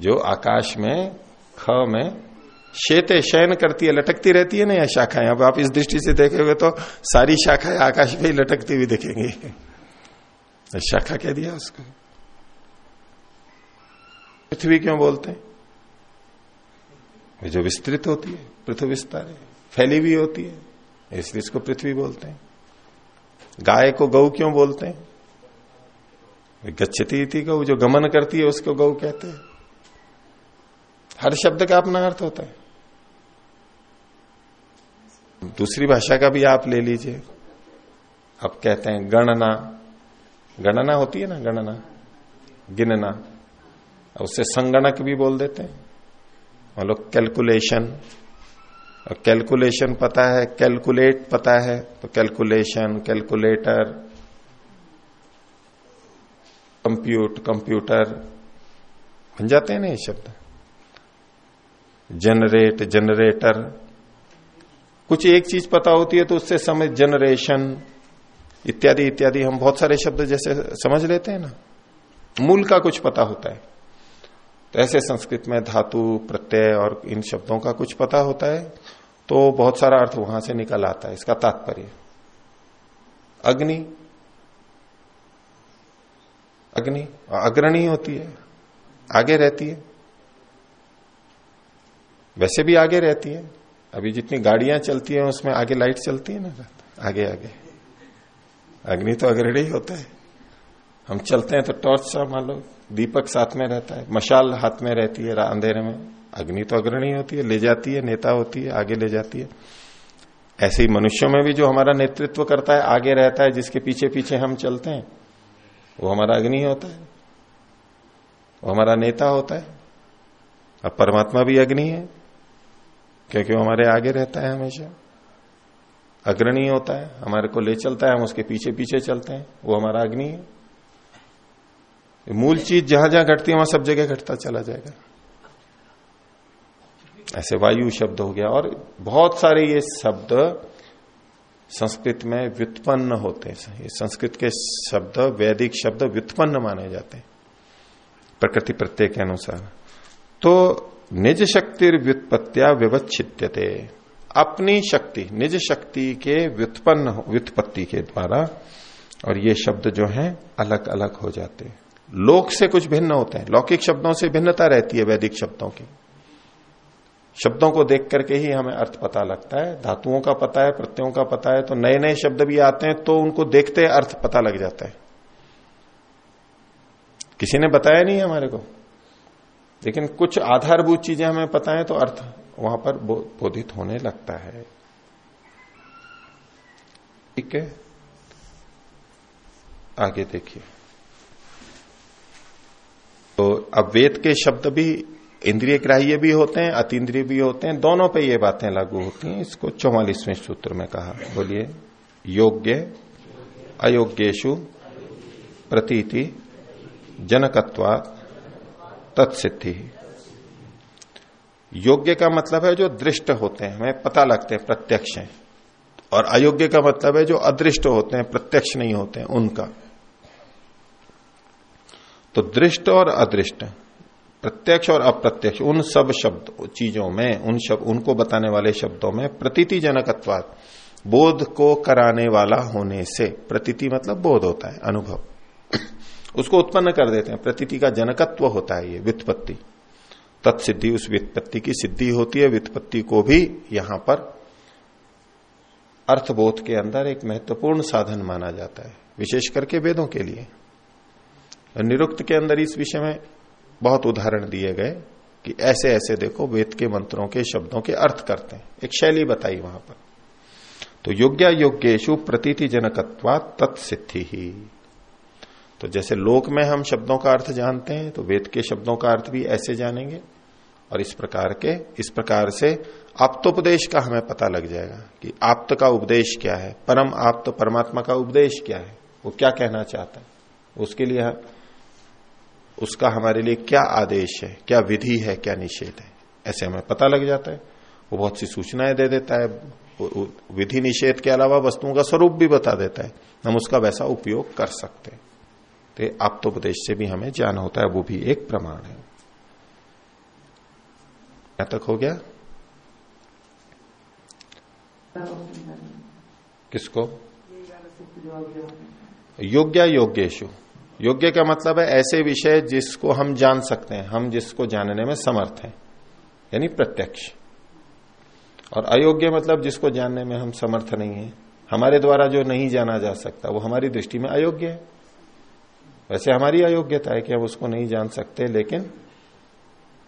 जो आकाश में, ख में शेते शयन करती है, लटकती रहती है ना यह शाखाएँ? अब आप इस दृष्टि से देखेंगे तो सारी शाखाएँ आकाश में ही लटकती हुई दिखेंगी। शाखा कह दिया उसको। पृथ्वी क्यों बोलते हैं? जो विस्तृत होती है, पृथ्वी विस्तार है, फैली हुई होती है, इसलिए इसको पृथ्वी बोलते हैं। गाय को गौ क्यों बोलते हैं? गच्छती थी गौ, जो गमन करती है उसको गौ कहते हैं। हर शब्द का अपना अर्थ होता है। दूसरी भाषा का भी आप ले लीजिए। अब कहते हैं गणना। गणना होती है ना, गणना। गिनना। उससे संगणक भी बोल देते हैं। मान लो कैलकुलेशन और कैलकुलेशन पता है कैलकुलेट पता है तो कैलकुलेशन कैलकुलेटर कंप्यूट कंप्यूटर बन जाते हैं ना ये शब्द। जनरेट जनरेटर कुछ एक चीज़ पता होती है तो उससे समझ जनरेशन इत्यादि इत्यादि। हम बहुत सारे शब्द जैसे समझ लेते हैं ना। मूल का कुछ पता होता है। तो ऐसे संस्कृत में धातु, प्रत्यय और इन शब्दों का कुछ पता होता है। तो बहुत सारा अर्थ वहाँ से निकल आता है। इसका तात्पर्य। अग्नि। अग्नि, अग्रणी होती है। आगे रहती है। वैसे भी आगे रहती है। अभी जितनी गाड़ियाँ चलती हैं, उसमें आगे लाइट चलती है ना आगे आगे। अग्नि तो अग्रणी होता है। हम चलते हैं तो टॉर्च सा मान लो, दीपक साथ में रहता है, मशाल हाथ में रहती है अंधेरे में। अग्नि तो अग्रणी होती है, ले जाती है, नेता होती है, आगे ले जाती है। ऐसे ही मनुष्यों में भी जो हमारा नेतृत्व करता है, आगे रहता है, जिसके पीछे पीछे हम चलते हैं, वो हमारा अग्नि होता है। वो हमारा नेता होता है। अब परमात्मा भी अग्नि है। क्योंकि वो हमारे आगे रहता है हमेशा। अग्रणी होता है, हमारे को ले चलता है, हम उसके पीछे पीछे चलते हैं, वो हमारा अग्नि है। मूल चीज़ जहाँ जहाँ घटती है, वहाँ सब जगह घटता चला जाएगा। ऐसे वायु शब्द हो गया, और बहुत सारे ये शब्द संस्कृत में व्युत्पन्न होते हैं। ये संस्कृत के शब्द, वैदिक शब्द व्युत्पन्न माने जाते हैं। प्रकृति प्रत्यय के अनुसार। तो निज शक्ति व्युत्पत्तिया विवच्छित्यते अपनी शक्ति, निज शक्ति के व्युत्पन्न व्युत्पत्ति के द्वारा, और ये शब्द जो है अलग अलग हो जाते हैं। लोक से कुछ भिन्न होते हैं। लौकिक शब्दों से भिन्नता रहती है वैदिक शब्दों की। शब्दों को देख करके ही हमें अर्थ पता लगता है। धातुओं का पता है, प्रत्ययों का पता है तो नए नए शब्द भी आते हैं तो उनको देखते अर्थ पता लग जाता है। किसी ने बताया नहीं हमारे को? लेकिन कुछ आधारभूत चीज़ें हमें पता है तो अर्थ वहाँ पर बोधित होने लगता है। ठीक है? आगे देखिए। तो अब वेद के शब्द भी इंद्रिय ग्राह्य भी होते हैं, अतीन्द्रिय भी होते हैं, दोनों पे ये बातें लागू होती हैं। इसको चौवालीसवें सूत्र में कहा। बोलिए, योग्य अयोग्येशु प्रतीति, जनकत्वा तत्सिद्धि। योग्य का मतलब है जो दृष्ट होते हैं, हमें पता लगते हैं प्रत्यक्ष है। और अयोग्य का मतलब है जो अदृष्ट होते हैं, प्रत्यक्ष नहीं होते हैं, उनका। तो दृष्ट और अदृष्ट, प्रत्यक्ष और अप्रत्यक्ष, उन सब शब्द, चीज़ों में, उन शब्द उनको बताने वाले शब्दों में प्रतीति जनकत्वाद बोध को कराने वाला होने से, प्रतीति मतलब बोध होता है, अनुभव। उसको उत्पन्न कर देते हैं। प्रतीति का जनकत्व होता है ये व्युत्पत्ति। तत्सिद्धि उस व्युत्पत्ति की सिद्धि होती है। व्युत्पत्ति को भी यहाँ पर अर्थबोध के अंदर एक महत्वपूर्ण साधन माना जाता है, विशेष करके वेदों के लिए। निरुक्त के अंदर इस विषय में बहुत उदाहरण दिए गए कि ऐसे ऐसे देखो, वेद के मंत्रों के शब्दों के अर्थ करते हैं। एक शैली बताई वहाँ पर। तो योग्य योग्येशु प्रतीति जनकत्वा तत्सिद्धि ही। तो जैसे लोक में हम शब्दों का अर्थ जानते हैं तो वेद के शब्दों का अर्थ भी ऐसे जानेंगे। और इस प्रकार के, इस प्रकार से आप्तोपदेश का हमें पता लग जाएगा कि आप्त का उपदेश क्या है, परम आप्त, परमात्मा का उपदेश क्या है, वो क्या कहना चाहता है। उसके लिए, उसका हमारे लिए क्या आदेश है, क्या विधि है, क्या निषेध है, ऐसे हमें पता लग जाता है। वो बहुत सी सूचनाएँ दे देता है विधि निषेध के अलावा वस्तुओं का स्वरूप भी बता देता है। हम उसका वैसा उपयोग कर सकते हैं। तो आप्तोपदेश से भी हमें ज्ञान होता है, वो भी एक प्रमाण है। यहाँ तक हो गया? किसको? योग्य योग्यशु योग्य का मतलब है ऐसे विषय जिसको हम जान सकते हैं, हम जिसको जानने में समर्थ हैं, यानी प्रत्यक्ष। और अयोग्य मतलब जिसको जानने में हम समर्थ नहीं है। हमारे द्वारा जो नहीं जाना जा सकता, वो हमारी दृष्टि में अयोग्य है। वैसे हमारी अयोग्यता है कि हम उसको नहीं जान सकते, लेकिन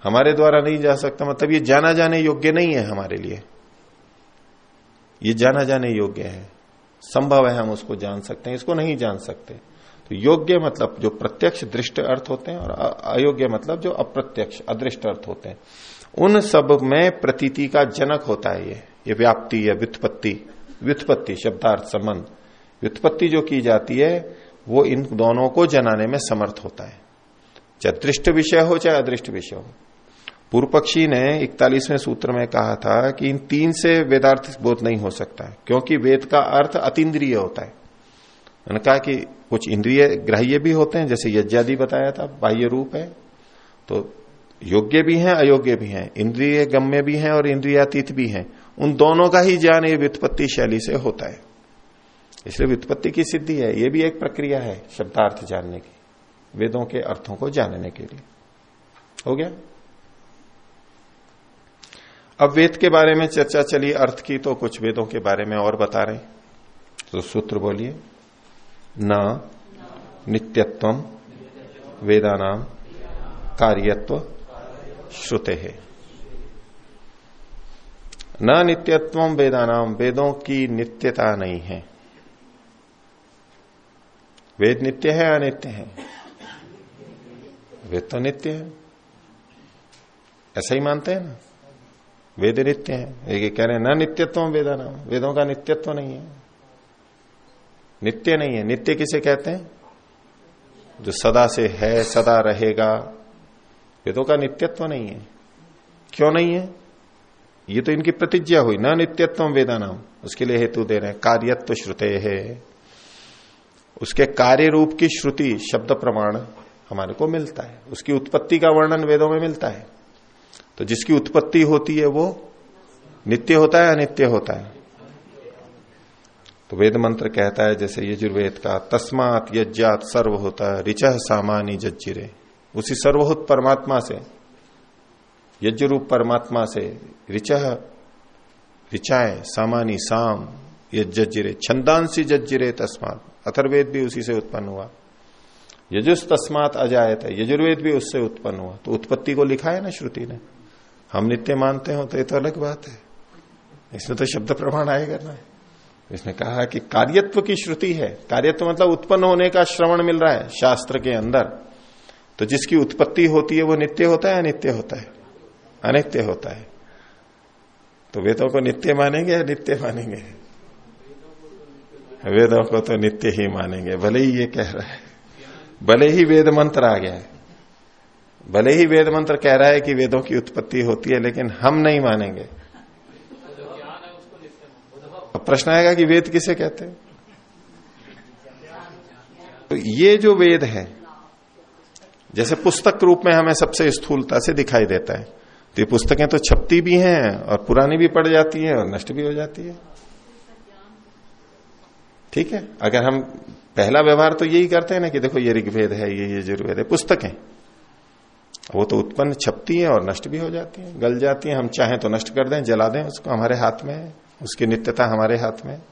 हमारे द्वारा नहीं जा सकता मतलब ये जाना जाने योग्य नहीं है हमारे लिए। ये जाना जाने योग्य है। संभव है हम उसको जान सकते हैं, इसको नहीं जान सकते। तो योग्य मतलब जो प्रत्यक्ष दृष्ट अर्थ होते हैं और अयोग्य मतलब जो अप्रत्यक्ष, अदृष्ट अर्थ होते हैं। उन सब में प्रतीति का जनक होता है ये। ये व्याप्ति या व्युत्पत्ति। व्युत्पत्ति, शब्दार्थ, संबंध। व्युत्पत्ति जो की जाती है वो इन दोनों को जनाने में समर्थ होता है। चाहे दृष्ट विषय हो, चाहे अदृष्ट विषय हो। पूर्व पक्षी ने इकतालीसवें सूत्र में कहा था कि इन तीन से वेदार्थ बोध नहीं हो सकता है, क्योंकि वेद का अर्थ अतिद्रिय होता है। कहा कि कुछ इंद्रिय ग्राह्य भी होते हैं, जैसे यज्ञादि बताया था, बाह्य रूप है। तो योग्य भी हैं, अयोग्य भी हैं, इंद्रिय गम्य भी हैं और इंद्रियातीत भी हैं। उन दोनों का ही ज्ञान ये व्युत्पत्ति शैली से होता है। इसलिए व्युत्पत्ति की सिद्धि है, ये भी एक प्रक्रिया है शब्दार्थ जानने की, वेदों के अर्थों को जानने के लिए। हो गया? अब वेद के बारे में चर्चा चली, अर्थ की तो कुछ वेदों के बारे में और बता रहे तो सूत्र बोलिए। न, नित्यत्व वेदानाम कार्यत्व, श्रुते। है न नित्यत्व वेदानाम वेदों की नित्यता नहीं है। वेद नित्य है, अनित्य है? वेद तो नित्य है। ऐसा ही मानते हैं ना? वेद नित्य है। ये कह रहे हैं, न नित्यत्व वेदा नाम वेदों का नित्यत्व नहीं है। नित्य नहीं है। नित्य किसे कहते हैं? जो सदा से है, सदा रहेगा। वेदों का नित्यत्व नहीं है। क्यों नहीं है? ये तो इनकी प्रतिज्ञा हुई। न नित्यत्व वेदा नाम उसके लिए हेतु दे रहे हैं, कार्यत्व श्रुते है। उसके कार्य रूप की श्रुति, शब्द प्रमाण हमारे को मिलता है। उसकी उत्पत्ति का वर्णन वेदों में मिलता है। तो जिसकी उत्पत्ति होती है वो नित्य होता है, अनित्य होता है? तो वेद मंत्र कहता है, जैसे यजुर्वेद का, तस्मात यज्ञात सर्व होता है रिच सामानी जज्जिरे। उसी सर्वहुत परमात्मा से यज्ञ रूप परमात्मा से रिच ऋचाए सामानी साम यज्जिरे छंदांसी जज्जिरे तस्मात। अथर्वेद भी उसी से उत्पन्न हुआ। यजुस तस्मात अजायत है, यजुर्वेद भी उससे उत्पन्न हुआ। तो उत्पत्ति को लिखा है ना श्रुति ने? हम नित्य मानते हो तो ये तो अलग बात है। इसमें तो शब्द प्रमाण आएगा ना। इसने कहा कि कार्यत्व की श्रुति है। कार्यत्व मतलब उत्पन्न होने का श्रवण मिल रहा है शास्त्र के अंदर। तो जिसकी उत्पत्ति होती है वो नित्य होता है अनित्य होता है? अनित्य होता है। तो वेदों को नित्य मानेंगे या नित्य मानेंगे? वेदों को तो नित्य ही मानेंगे, भले ही ये कह रहा है। भले ही वेद मंत्र आ गया है। भले ही वेद मंत्र कह रहा है कि वेदों की उत्पत्ति होती है, लेकिन हम नहीं मानेंगे। अब प्रश्न आएगा कि वेद किसे कहते हैं? तो ये जो वेद है, जैसे पुस्तक रूप में हमें सबसे स्थूलता से दिखाई देता है। तो ये पुस्तकें तो छपती भी हैं, और पुरानी भी पड़ जाती है, और नष्ट भी हो जाती है। ठीक है? अगर हम, पहला व्यवहार तो यही करते हैं ना कि देखो ये ऋग्वेद है, ये ये यजुर्वेद है, पुस्तक। वो तो उत्पन्न छपती है और नष्ट भी हो जाती है, गल जाती है, हम चाहें तो नष्ट कर दें, जला दें उसको हमारे हाथ में, उसकी नित्यता हमारे हाथ में।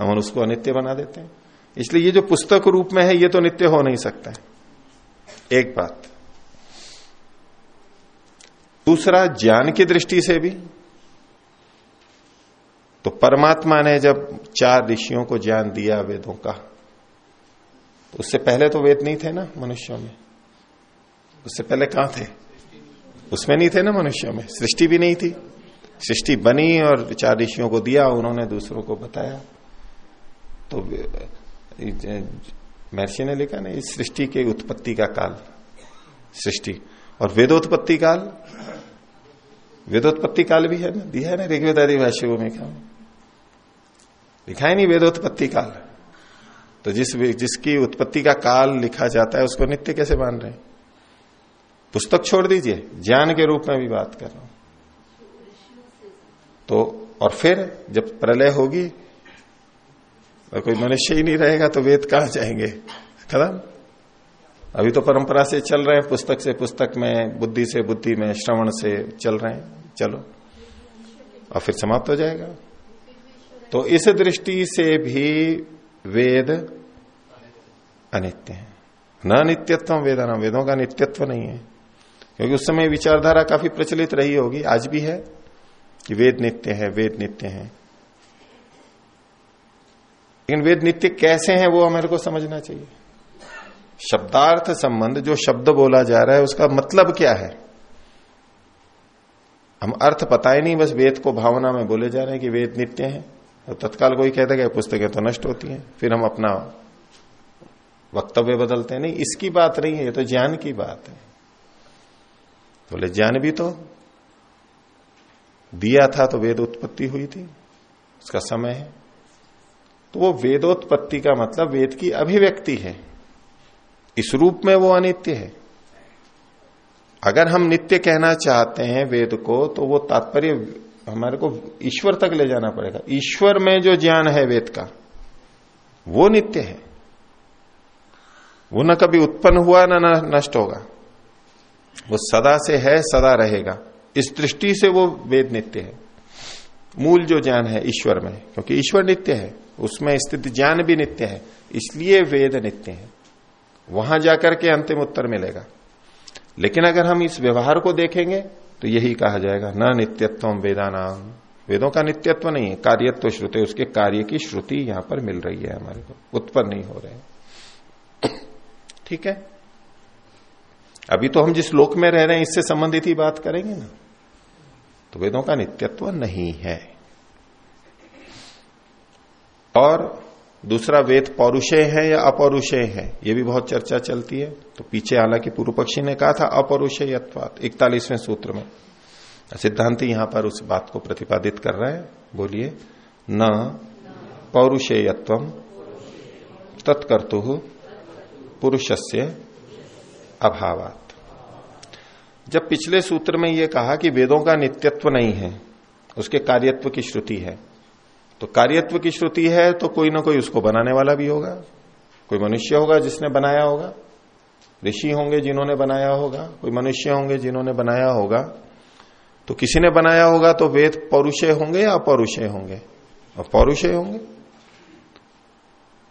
हम उसको अनित्य बना देते हैं। इसलिए ये जो पुस्तक रूप में है, ये तो नित्य हो नहीं सकता है। एक बात। दूसरा, ज्ञान की दृष्टि से भी तो परमात्मा ने जब चार ऋषियों को ज्ञान दिया वेदों का तो उससे पहले तो वेद नहीं थे ना मनुष्यों में? उससे पहले कहाँ थे? उसमें नहीं थे ना मनुष्यों में? सृष्टि भी नहीं थी। सृष्टि बनी और चार ऋषियों को दिया, उन्होंने दूसरों को बताया। तो महर्षि ने लिखा ना इस सृष्टि के उत्पत्ति का काल। सृष्टि। और वेदोत्पत्ति काल? वेदोत्पत्ति काल भी है ना? दिया है ना ऋग्वेद आदि भाष्यों में क्या? लिखा है नहीं वेदोत्पत्ति काल। तो जिस जिसकी उत्पत्ति का काल लिखा जाता है, उसको नित्य कैसे मान रहे हैं? पुस्तक छोड़ दीजिए, ज्ञान के रूप में भी बात कर रहा हूँ। तो और फिर जब प्रलय होगी, और कोई मनुष्य ही नहीं रहेगा तो वेद कहाँ जाएँगे? खत्म? अभी तो परंपरा से चल रहे हैं, पुस्तक से पुस्तक में, बुद्धि से बुद्धि में, श्रवण से चल रहे हैं। चलो। और फिर समाप्त हो जाएगा। तो इस दृष्टि से भी वेद अनित्य है। न नित्यत्व वेदा नाम वेदों का नित्यत्व नहीं है। क्योंकि उस समय विचारधारा काफ़ी प्रचलित रही होगी, आज भी है कि वेद नित्य है, वेद नित्य है। लेकिन वेद नित्य कैसे हैं, वो हमारे को समझना चाहिए। शब्दार्थ संबंध, जो शब्द बोला जा रहा है, उसका मतलब क्या है? हम अर्थ पता ही नहीं, बस वेद को भावना में बोले जा रहे हैं कि वेद नित्य है। तत्काल कोई कहता है पुस्तकें तो नष्ट होती हैं। फिर हम अपना वक्तव्य बदलते हैं। नहीं, इसकी बात नहीं है, ये तो ज्ञान की बात है। बोले तो ज्ञान भी तो दिया था तो वेद उत्पत्ति हुई थी, उसका समय है। तो वो वेदोत्पत्ति का मतलब वेद की अभिव्यक्ति है। इस रूप में वो अनित्य है। अगर हम नित्य कहना चाहते हैं वेद को तो वो तात्पर्य हमारे को ईश्वर तक ले जाना पड़ेगा। ईश्वर में जो ज्ञान है वेद का, वो नित्य है। वो न कभी उत्पन्न हुआ, न नष्ट होगा। वो सदा से है, सदा रहेगा। इस दृष्टि से वो वेद नित्य है। मूल जो ज्ञान है ईश्वर में, क्योंकि ईश्वर नित्य है, उसमें स्थित ज्ञान भी नित्य है, इसलिए वेद नित्य है। वहाँ जाकर के अंतिम उत्तर मिलेगा। लेकिन अगर हम इस व्यवहार को देखेंगे तो यही कहा जाएगा, न नित्यत्व वेदानाम वेदों का नित्यत्व नहीं है, कार्यत्व श्रुति, उसके कार्य की श्रुति यहाँ पर मिल रही है हमारे को, उत्पन्न नहीं हो रहे ठीक है? अभी तो हम जिस लोक में रह रहे हैं, इससे संबंधित ही बात करेंगे ना। तो वेदों का नित्यत्व नहीं है। और दूसरा वेद पौरुषेय है या अपौरुषेय है? ये भी बहुत चर्चा चलती है। तो पीछे हालाँकि पूर्व पक्षी ने कहा था अपौरुषेयत्वात, इकतालीसवें सूत्र में। सिद्धांति यहाँ पर उस बात को प्रतिपादित कर रहा है। बोलिए, न पौरुषेयत्व तत्कर्तु पुरुष से अभावात। जब पिछले सूत्र में यह कहा कि वेदों का नित्यत्व नहीं है, उसके कार्यत्व की श्रुति है तो कार्यत्व की श्रुति है तो कोई ना कोई उसको बनाने वाला भी होगा। कोई मनुष्य होगा जिसने बनाया होगा। ऋषि होंगे जिन्होंने बनाया होगा। कोई मनुष्य होंगे जिन्होंने बनाया होगा। तो किसी ने बनाया होगा तो वेद पौरुषय होंगे या अपौरुषय होंगे? पौरुषय होंगे।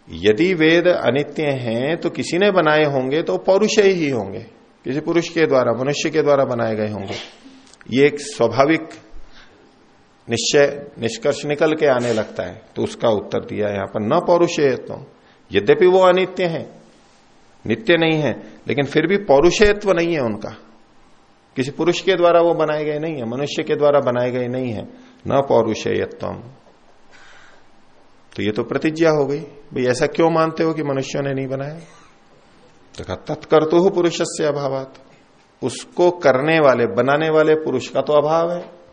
यदि वेद अनित्य हैं तो किसी ने बनाए होंगे तो पौरुषय ही होंगे। किसी पुरुष के द्वारा, मनुष्य के द्वारा बनाए गए होंगे। ये एक स्वाभाविक निश्चय, निष्कर्ष निकल के आने लगता है। तो उसका उत्तर दिया यहाँ पर, न पौरुषेयत्व। यद्यपि वो अनित्य है, नित्य नहीं है, लेकिन फिर भी पौरुषेयत्व नहीं है उनका। किसी पुरुष के द्वारा वो बनाए गए नहीं है, मनुष्य के द्वारा बनाए गए नहीं है। न पौरुषेयत्व। तो ये तो प्रतिज्ञा हो गई, भाई ऐसा क्यों मानते हो कि मनुष्यों ने नहीं बनाया? तो कहा, तत्कर्तु हो पुरुष से अभाव उसको करने वाले, बनाने वाले पुरुष का तो अभाव है।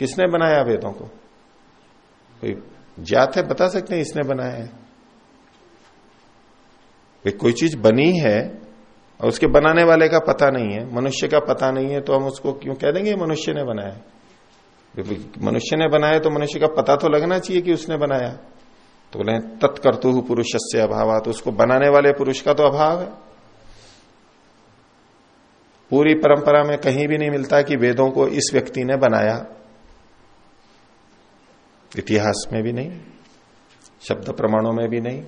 किसने बनाया वेदों को? कोई ज्ञात है? बता सकते हैं इसने बनाया है। कोई चीज़ बनी है और उसके बनाने वाले का पता नहीं है, मनुष्य का पता नहीं है तो हम उसको क्यों कह देंगे, मनुष्य ने बनाया मनुष्य ने बनाया तो मनुष्य का पता तो लगना चाहिए कि उसने बनाया। तो बोले, तत्कर्तु पुरुष से अभाव तो उसको बनाने वाले पुरुष का तो अभाव है। पूरी परंपरा में कहीं भी नहीं मिलता कि वेदों को इस व्यक्ति ने बनाया। इतिहास में भी नहीं, शब्द प्रमाणों में भी नहीं।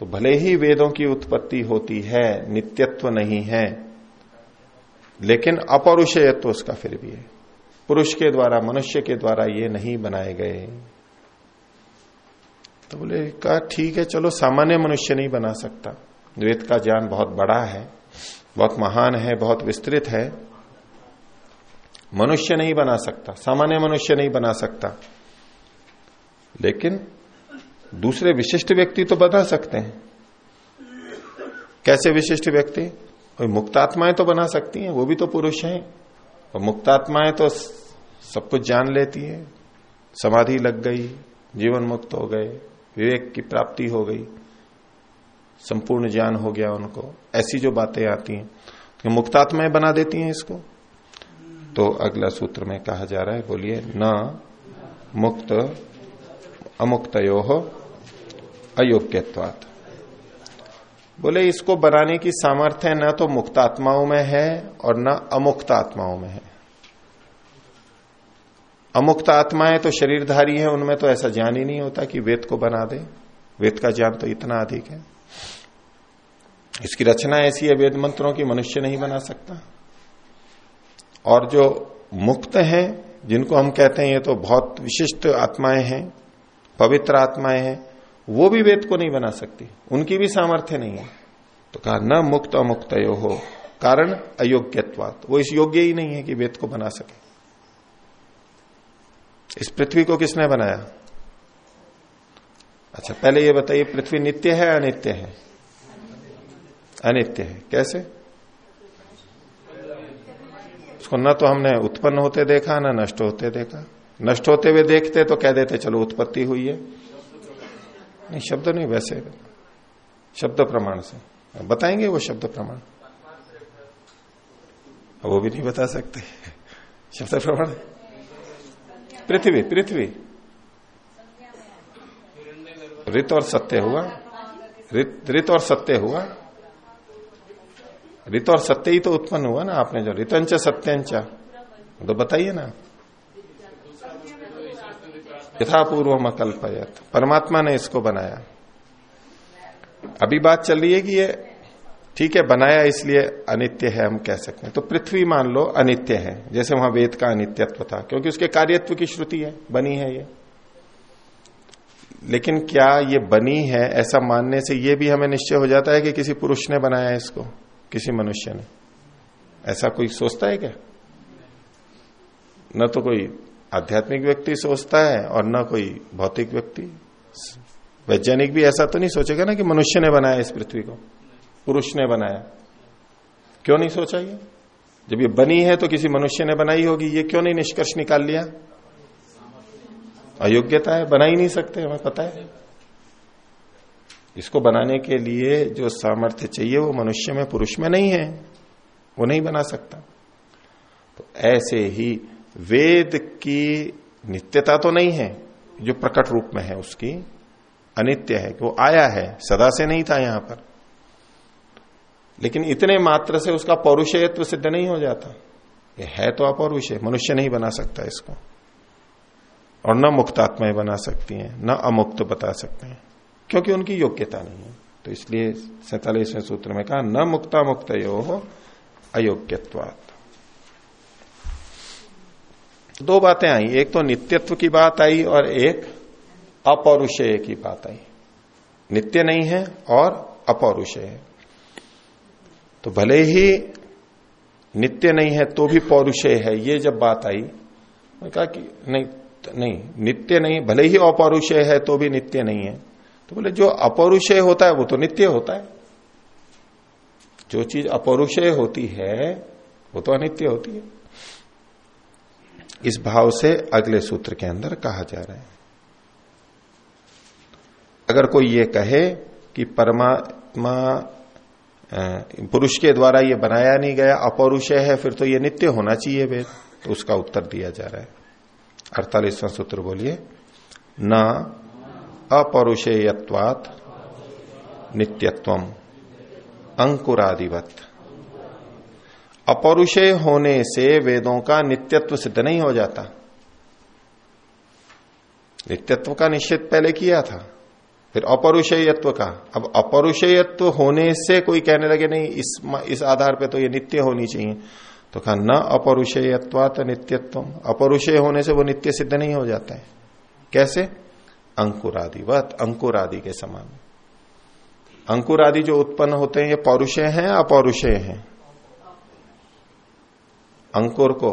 तो भले ही वेदों की उत्पत्ति होती है, नित्यत्व नहीं है, लेकिन अपौरुषयत्व उसका फिर भी है। पुरुष के द्वारा, मनुष्य के द्वारा ये नहीं बनाए गए। तो बोले कहा ठीक है, चलो, सामान्य मनुष्य नहीं बना सकता। वेद का ज्ञान बहुत बड़ा है, बहुत महान है, बहुत विस्तृत है। मनुष्य नहीं बना सकता, सामान्य मनुष्य नहीं बना सकता। लेकिन दूसरे विशिष्ट व्यक्ति तो बना सकते हैं। कैसे विशिष्ट व्यक्ति? कोई मुक्तात्माएँ तो बना सकती हैं, वो भी तो पुरुष हैं। और मुक्तात्माएँ तो सब कुछ जान लेती है। समाधि लग गई, जीवन मुक्त हो गए, विवेक की प्राप्ति हो गई, संपूर्ण ज्ञान हो गया उनको। ऐसी जो बातें आती हैं तो मुक्तात्माएँ बना देती हैं इसको। तो अगला सूत्र में कहा जा रहा है, बोलिए, न मुक्त अमुक्तयो अयोग्यत्वात। बोले, इसको बनाने की सामर्थ्य न तो मुक्त आत्माओं में है और न अमुक्त आत्माओं में है। अमुक्त आत्माएँ तो शरीरधारी है, उनमें तो ऐसा ज्ञान ही नहीं होता कि वेद को बना दे। वेद का ज्ञान तो इतना अधिक है। इसकी रचना ऐसी है, वेद मंत्रों की मनुष्य नहीं बना सकता। और जो मुक्त हैं, जिनको हम कहते हैं, ये तो बहुत विशिष्ट आत्माएँ हैं। पवित्र आत्माएँ हैं, वो भी वेद को नहीं बना सकती, उनकी भी सामर्थ्य नहीं है। तो कहा, न मुक्त अमुक्त हो, कारण अयोग्यत्वात। वो इस योग्य ही नहीं है कि वेद को बना सके। इस पृथ्वी को किसने बनाया? अच्छा पहले ये बताइए, पृथ्वी नित्य है, अनित्य है? अनित्य है। कैसे? उसको न तो हमने उत्पन्न होते देखा, ना नष्ट होते देखा। नष्ट होते हुए देखते तो कह देते, चलो, उत्पत्ति हुई है। नहीं, शब्द नहीं, वैसे शब्द प्रमाण से। बताएँगे वो शब्द प्रमाण। वो भी नहीं बता सकते। शब्द प्रमाण? पृथ्वी पृथ्वी। रित और सत्य हुआ। रित और सत्य हुआ। रित और सत्य ही तो उत्पन्न हुआ ना आपने जो रितंच सत्यंच। तो बताइए ना। यथापूर्व अकल्पयत परमात्मा ने इसको बनाया। अभी बात चल रही है कि ये ठीक है, बनाया इसलिए अनित्य है, हम कह सकते हैं। तो पृथ्वी मान लो अनित्य है, जैसे वहाँ वेद का अनित्यत्व था, क्योंकि उसके कार्यत्व की श्रुति है, बनी है ये। लेकिन क्या ये बनी है, ऐसा मानने से ये भी हमें निश्चय हो जाता है कि किसी पुरुष ने बनाया है इसको, किसी मनुष्य ने? ऐसा कोई सोचता है क्या? न तो कोई आध्यात्मिक व्यक्ति सोचता है और न कोई भौतिक व्यक्ति। वैज्ञानिक भी ऐसा तो नहीं सोचेगा ना कि मनुष्य ने बनाया इस पृथ्वी को। पुरुष ने बनाया। क्यों नहीं सोचा ये? जब ये बनी है तो किसी मनुष्य ने बनाई होगी। ये क्यों नहीं निष्कर्ष निकाल लिया? अयोग्यता है, बना ही नहीं सकते, हमें पता है। इसको बनाने के लिए जो सामर्थ्य चाहिए, वो मनुष्य में, पुरुष में नहीं है। वो नहीं बना सकता। तो ऐसे ही वेद की नित्यता तो नहीं है, जो प्रकट रूप में है उसकी अनित्य है, कि वो आया है, सदा से नहीं था यहाँ पर। लेकिन इतने मात्र से उसका पौरुषयत्व सिद्ध नहीं हो जाता। ये है तो अपौरुष मनुष्य नहीं बना सकता इसको। और न मुक्तात्माएँ बना सकती हैं, न अमुक्त बता सकते हैं, क्योंकि उनकी योग्यता नहीं है। तो इसलिए सैतालीसवें सूत्र में कहा, न मुक्ता मुक्त यो अयोग्यवाद दो बातें आई। एक तो नित्यत्व की बात आई और एक अपौरुषेय की बात आई। नित्य नहीं है और अपौरुषेय है। तो भले ही नित्य नहीं है तो भी पौरुषेय है। ये जब बात आई मैं कहा कि नहीं नहीं, नित्य नहीं, भले ही अपौरुषेय है तो भी नित्य नहीं है। तो बोले, जो अपौरुषेय होता है वो तो नित्य होता है। जो चीज़ अपौरुषेय होती है, वो तो अनित्य होती है। इस भाव से अगले सूत्र के अंदर कहा जा रहा है। अगर कोई ये कहे कि परमात्मा पुरुष के द्वारा ये बनाया नहीं गया अपौरुषय है, फिर तो ये नित्य होना चाहिए वेद। तो उसका उत्तर दिया जा रहा है। अड़तालीसवां सूत्र बोलिए, न अपौरुषेयत्वात नित्यत्व अंकुरादिवत। अपौरुषेय होने से वेदों का नित्यत्व सिद्ध नहीं हो जाता। नित्यत्व का निश्चित पहले किया था, फिर अपरुषेयत्व का। अब अपरुषेयत्व होने से कोई कहने लगे, नहीं, इस इस आधार पे तो ये नित्य होनी चाहिए। तो कहा, न अपरुषेयत्वात नित्यत्व अपरुषेय होने से वो नित्य सिद्ध नहीं हो जाता है। कैसे? अंकुर आदि वत अंकुर आदि के समान। अंकुर आदि जो उत्पन्न होते हैं, ये पौरुषेय हैं अपौरुषेय हैं। अंकुर को।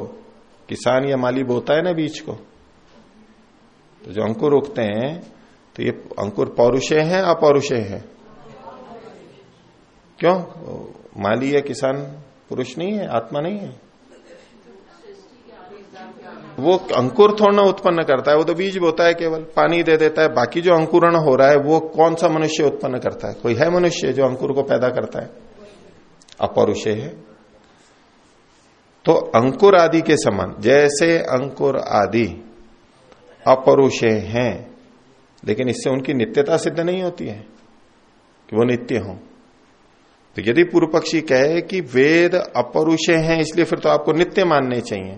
किसान या माली बोता है ना बीज को। तो जो अंकुर उगते हैं तो ये अंकुर पौरुषे हैं, अपौरुषे है? क्यों? माली या किसान पुरुष नहीं है, आत्मा नहीं है? वो अंकुर थोड़ा उत्पन्न करता है, वो तो बीज बोता है केवल, पानी दे देता है, बाकी जो अंकुरण हो रहा है, वो कौन सा मनुष्य उत्पन्न करता है? कोई है मनुष्य जो अंकुर को पैदा करता है? अपौरुषे है। तो अंकुर आदि के समान, जैसे अंकुर आदि अपरुषे हैं, लेकिन इससे उनकी नित्यता सिद्ध नहीं होती है कि वो नित्य हो। तो यदि पूर्व पक्षी कहे कि वेद अपरुषे हैं, इसलिए फिर तो आपको नित्य मानने चाहिए।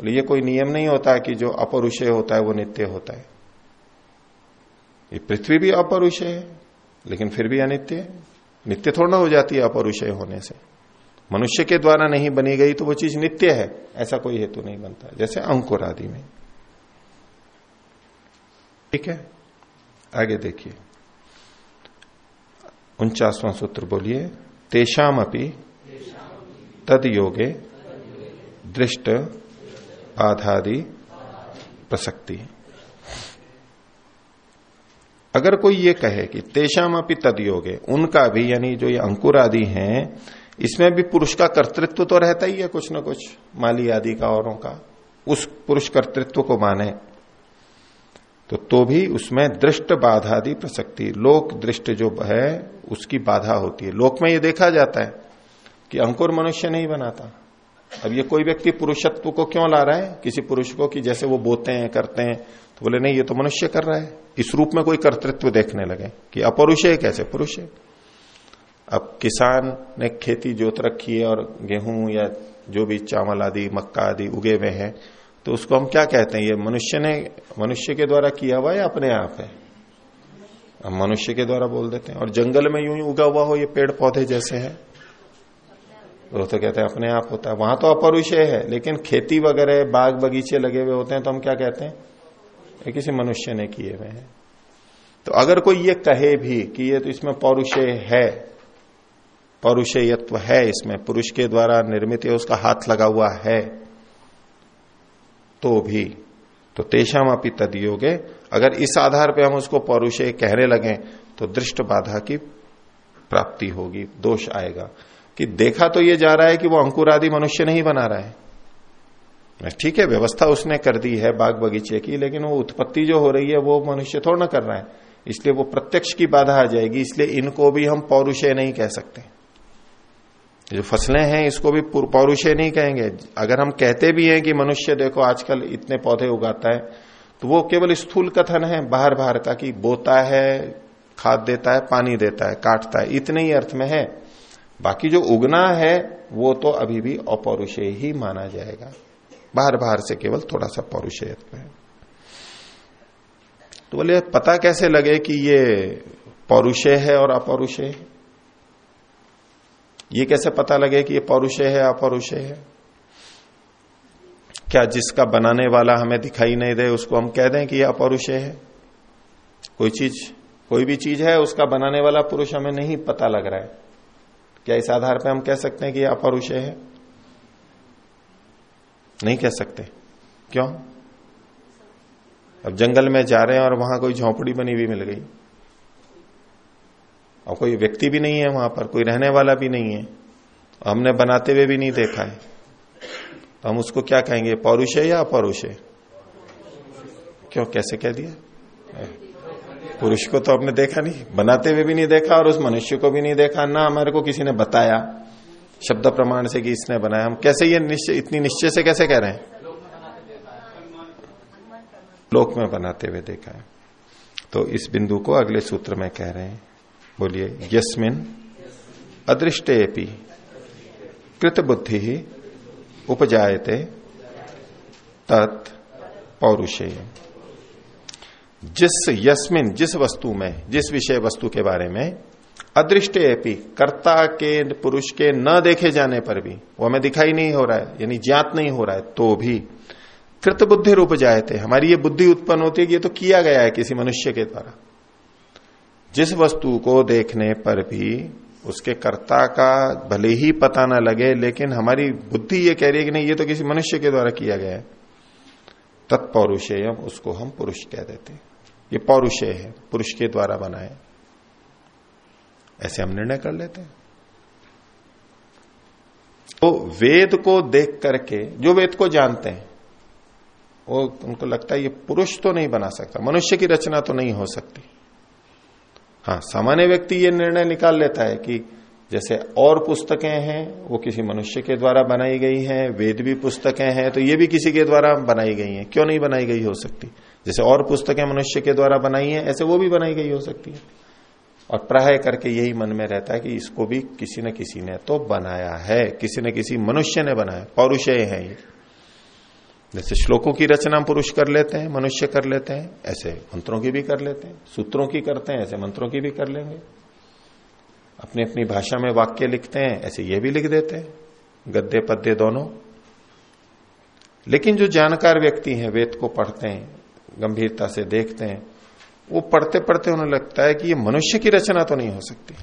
तो ये कोई नियम नहीं होता कि जो अपरुषय होता है, वो नित्य होता है। ये पृथ्वी भी अपरुषय है, लेकिन फिर भी अनित्य नित्य थोड़ा हो जाती है अपरुषय होने से। मनुष्य के द्वारा नहीं बनी गई तो वो चीज़ नित्य है, ऐसा कोई हेतु नहीं बनता, जैसे अंकुर आदि में। ठीक है? आगे देखिए। उनचासवां सूत्र बोलिए तेषाम अपनी तद योगे दृष्ट आधादि प्रसक्ति। अगर कोई ये कहे कि तेषाम अपनी तद योगे, उनका भी, यानी जो ये अंकुर आदि हैं इसमें भी पुरुष का कर्तृत्व तो रहता ही है कुछ ना कुछ, माली आदि का औरों का। उस पुरुष कर्तृत्व को माने तो तो भी उसमें दृष्ट बाधा बाधादि प्रसक्ति, लोक दृष्ट जो है, उसकी बाधा होती है। लोक में ये देखा जाता है कि अंकुर मनुष्य नहीं बनाता। अब ये कोई व्यक्ति पुरुषत्व को क्यों ला रहा है? किसी पुरुष को कि जैसे वो बोते हैं, करते हैं तो बोले, नहीं, ये तो मनुष्य कर रहा है। इस रूप में कोई कर्तृत्व देखने लगे कि अपरुष है, कैसे पुरुष है? अब किसान ने खेती जोत रखी है और गेहूँ या जो भी चावल आदि मक्का आदि उगे हुए हैं तो उसको हम क्या कहते हैं? ये मनुष्य ने मनुष्य के द्वारा किया हुआ या अपने आप है? हम मनुष्य के द्वारा बोल देते हैं। और जंगल में यूँ ही उगा हुआ हो ये पेड़ पौधे जैसे है? तो, तो कहते हैं अपने आप होता है। वहाँ तो अपरुषय है लेकिन खेती वगैरह बाग बगीचे लगे हुए होते हैं तो हम क्या कहते हैं? ये किसी मनुष्य ने किए हुए हैं। तो अगर कोई ये कहे भी कि ये तो इसमें पौरुषय है पौरुषेयत्व है इसमें। पुरुष के द्वारा निर्मित है, उसका हाथ लगा हुआ है। तो भी तो तेषाम अपनी तदयोगे। अगर इस आधार पे हम उसको पौरुषे कहने लगे तो दृष्ट बाधा की प्राप्ति होगी, दोष आएगा। कि देखा तो ये जा रहा है कि वो अंकुर आदि मनुष्य नहीं बना रहा है। ठीक है, व्यवस्था उसने कर दी है बाग बगीचे की, लेकिन वो उत्पत्ति जो हो रही है, वो मनुष्य थोड़ा ना कर रहा है। इसलिए वो प्रत्यक्ष की बाधा आ जाएगी, इसलिए इनको भी हम पौरुषय नहीं कह सकते। जो फ़सलें हैं, इसको भी पौरुषे नहीं कहेंगे। अगर हम कहते भी हैं कि मनुष्य देखो आजकल इतने पौधे उगाता है तो वो केवल स्थूल कथन है बाहर बाहर का कि बोता है, खाद देता है, पानी देता है, काटता है, इतने ही अर्थ में है। बाकी जो उगना है, वो तो अभी भी अपौरुषेय ही माना जाएगा। बाहर बाहर से केवल थोड़ा सा पौरुषेयत्व है। तो बोले पता कैसे लगे कि ये पौरुषेय है और अपौरुषेय है? ये कैसे पता लगे कि ये पौरुषय है अपौरुषय है? क्या जिसका बनाने वाला हमें दिखाई नहीं दे, उसको हम कह दें कि यह अपौरुषय है? कोई चीज़, कोई भी चीज़ है, उसका बनाने वाला पुरुष हमें नहीं पता लग रहा है। क्या इस आधार पर हम कह सकते हैं कि यह अपौरुषय है? नहीं कह सकते। क्यों? अब जंगल में जा रहे हैं और वहाँ कोई झोंपड़ी बनी हुई मिल गई। और कोई व्यक्ति भी नहीं है वहाँ पर, कोई रहने वाला भी नहीं है। हमने बनाते हुए भी नहीं देखा है। तो हम उसको क्या कहेंगे, पौरुष है या अपौरुष? है क्यों, कैसे कह दिया? पुरुष को तो आपने देखा नहीं, बनाते हुए भी नहीं देखा और उस मनुष्य को भी नहीं देखा, ना हमारे को किसी ने बताया, शब्द प्रमाण से कि इसने बनाया। हम कैसे ये निश्चय, इतनी निश्चय से कैसे कह रहे हैं? लोक में बनाते हुए देखा है। तो इस बिंदु को अगले सूत्र में कह रहे हैं। बोलिए, यस्मिन अदृष्टेपि कृत बुद्धि ही उपजायते तत् पौरुषेय जिस यस्मिन, जिस वस्तु में, जिस विषय वस्तु के बारे में अदृष्ट एपी कर्ता के, पुरुष के न देखे जाने पर भी, वो हमें दिखाई नहीं हो रहा है, यानी ज्ञात नहीं हो रहा है तो भी कृत बुद्धि रूप जाए थे हमारी ये बुद्धि उत्पन्न होती है ये तो किया गया है किसी मनुष्य के द्वारा। जिस वस्तु को देखने पर भी उसके कर्ता का भले ही पता ना लगे, लेकिन हमारी बुद्धि ये कह रही है कि नहीं, ये तो किसी मनुष्य के द्वारा किया गया है। तत्पौरुषेयम उसको हम पुरुष कह देते ये पौरुषेय है, पुरुष के द्वारा बनाए ऐसे हम निर्णय कर लेते हैं। तो वेद को देख करके, जो वेद को जानते हैं, वो उनको लगता है ये पुरुष तो नहीं बना सकता, मनुष्य की रचना तो नहीं हो सकती। हाँ सामान्य व्यक्ति ये निर्णय निकाल लेता है कि जैसे और पुस्तकें हैं, वो किसी मनुष्य के द्वारा बनाई गई हैं, वेद भी पुस्तकें हैं तो ये भी किसी के द्वारा बनाई गई हैं। क्यों नहीं बनाई गई हो सकती? जैसे और पुस्तकें मनुष्य के द्वारा बनाई हैं, ऐसे वो भी बनाई गई हो सकती है। और प्राय करके यही मन में रहता है कि इसको भी किसी न किसी ने तो बनाया है, किसी न किसी मनुष्य ने बनाया, पौरुषय है ये। जैसे श्लोकों की रचना पुरुष कर लेते हैं, मनुष्य कर लेते हैं, ऐसे मंत्रों की भी कर लेते हैं, सूत्रों की करते हैं, ऐसे मंत्रों की भी कर लेंगे। अपनी अपनी भाषा में वाक्य लिखते हैं, ऐसे ये भी लिख देते हैं गद्दे पद्य दोनों। लेकिन जो जानकार व्यक्ति हैं, वेद को पढ़ते हैं, गंभीरता से देखते हैं, वो पढ़ते पढ़ते उन्हें लगता है कि ये मनुष्य की रचना तो नहीं हो सकती।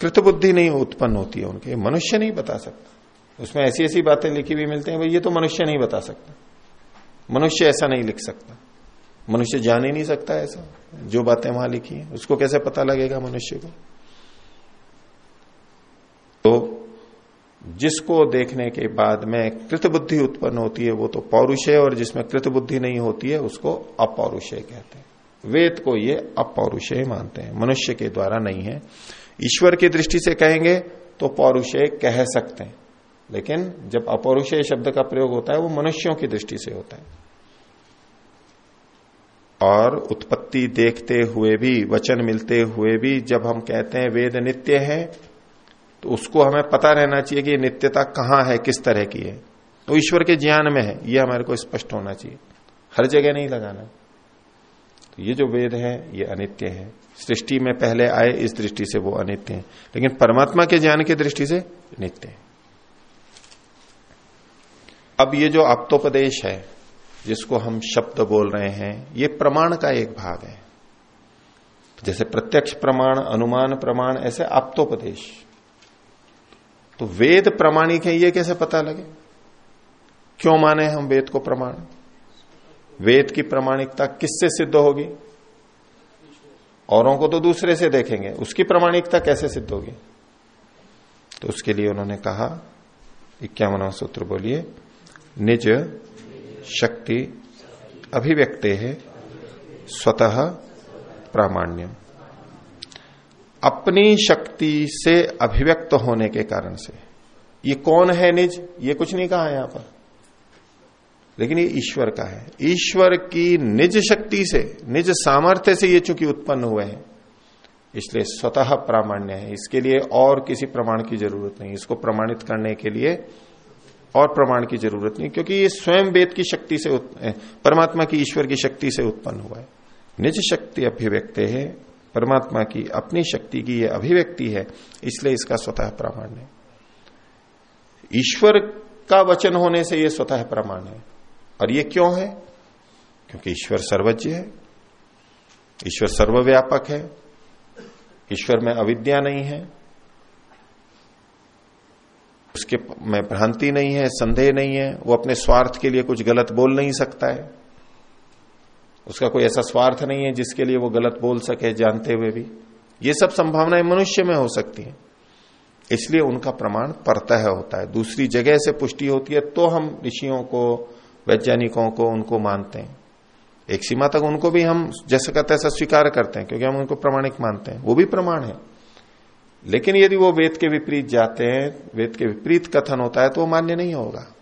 कृतबुद्धि नहीं उत्पन्न होती है उनके मनुष्य नहीं बता सकता। उसमें ऐसी ऐसी बातें लिखी हुई मिलती हैं, भाई, ये तो मनुष्य नहीं बता सकता। मनुष्य ऐसा नहीं लिख सकता। मनुष्य जान ही नहीं सकता ऐसा। जो बातें वहाँ लिखी हैं, उसको कैसे पता लगेगा मनुष्य को? तो जिसको देखने के बाद में कृत बुद्धि उत्पन्न होती है, वो तो पौरुषय और जिसमें कृत बुद्धि नहीं होती है, उसको अपौरुषय कहते हैं। वेद को ये अपौरुषय मानते हैं। मनुष्य के द्वारा नहीं है। ईश्वर की दृष्टि से कहेंगे तो पौरुषय कह सकते हैं। लेकिन जब अपौरुषय शब्द का प्रयोग होता है, वो मनुष्यों की दृष्टि से होता है। और उत्पत्ति देखते हुए भी, वचन मिलते हुए भी, जब हम कहते हैं वेद नित्य है तो उसको हमें पता रहना चाहिए कि नित्यता कहाँ है, किस तरह की है। तो ईश्वर के ज्ञान में है, ये हमारे को स्पष्ट होना चाहिए। हर जगह नहीं लगाना। तो ये जो वेद है, ये अनित्य है। सृष्टि में पहले आए, इस दृष्टि से वो अनित्य है। लेकिन परमात्मा के ज्ञान की दृष्टि से नित्य है। अब ये जो आप्तोपदेश है, जिसको हम शब्द बोल रहे हैं, ये प्रमाण का एक भाग है। जैसे प्रत्यक्ष प्रमाण, अनुमान प्रमाण, ऐसे आप्तोपदेश। तो वेद प्रमाणिक है, ये कैसे पता लगे? क्यों माने हम वेद को प्रमाण? वेद की प्रमाणिकता किससे सिद्ध होगी? औरों को तो दूसरे से देखेंगे। उसकी प्रमाणिकता कैसे सिद्ध होगी? तो उसके लिए उन्होंने कहा, इक्यावनवा सूत्र बोलिए निज शक्ति अभिव्यक्ते है, स्वतः प्रामाण्यम। अपनी शक्ति से अभिव्यक्त होने के कारण से। ये कौन है निज? ये कुछ नहीं कहा यहाँ पर। लेकिन ये ईश्वर का है। ईश्वर की निज शक्ति से, निज सामर्थ्य से ये चूँकि उत्पन्न हुए हैं। इसलिए स्वतः प्रामाण्य है। इसके लिए और किसी प्रमाण की ज़रूरत नहीं। इसको प्रमाणित करने के लिए और प्रमाण की ज़रूरत नहीं, क्योंकि ये स्वयं वेद की शक्ति से परमात्मा की ईश्वर की शक्ति से उत्पन्न हुआ है। निज शक्ति अभिव्यक्त है, परमात्मा की अपनी शक्ति की यह अभिव्यक्ति है, इसलिए इसका स्वतः प्रमाण है। ईश्वर का वचन होने से यह स्वतः प्रमाण है। और ये क्यों है? क्योंकि ईश्वर सर्वज्ञ है, ईश्वर सर्वव्यापक है, ईश्वर में अविद्या नहीं है उसके में भ्रांति नहीं है, संदेह नहीं है, वो अपने स्वार्थ के लिए कुछ गलत बोल नहीं सकता है। उसका कोई ऐसा स्वार्थ नहीं है जिसके लिए वो गलत बोल सके जानते हुए भी। ये सब संभावनाएँ मनुष्य में हो सकती हैं। इसलिए उनका प्रमाण परतः होता है। दूसरी जगह से पुष्टि होती है तो हम ऋषियों को, वैज्ञानिकों को उनको मानते हैं। एक सीमा तक उनको भी हम जैसा कहते स्वीकार करते हैं, क्योंकि हम उनको प्रमाणिक मानते हैं। वो भी प्रमाण है। लेकिन यदि वो वेद के विपरीत जाते हैं, वेद के विपरीत कथन होता है तो वो मान्य नहीं होगा।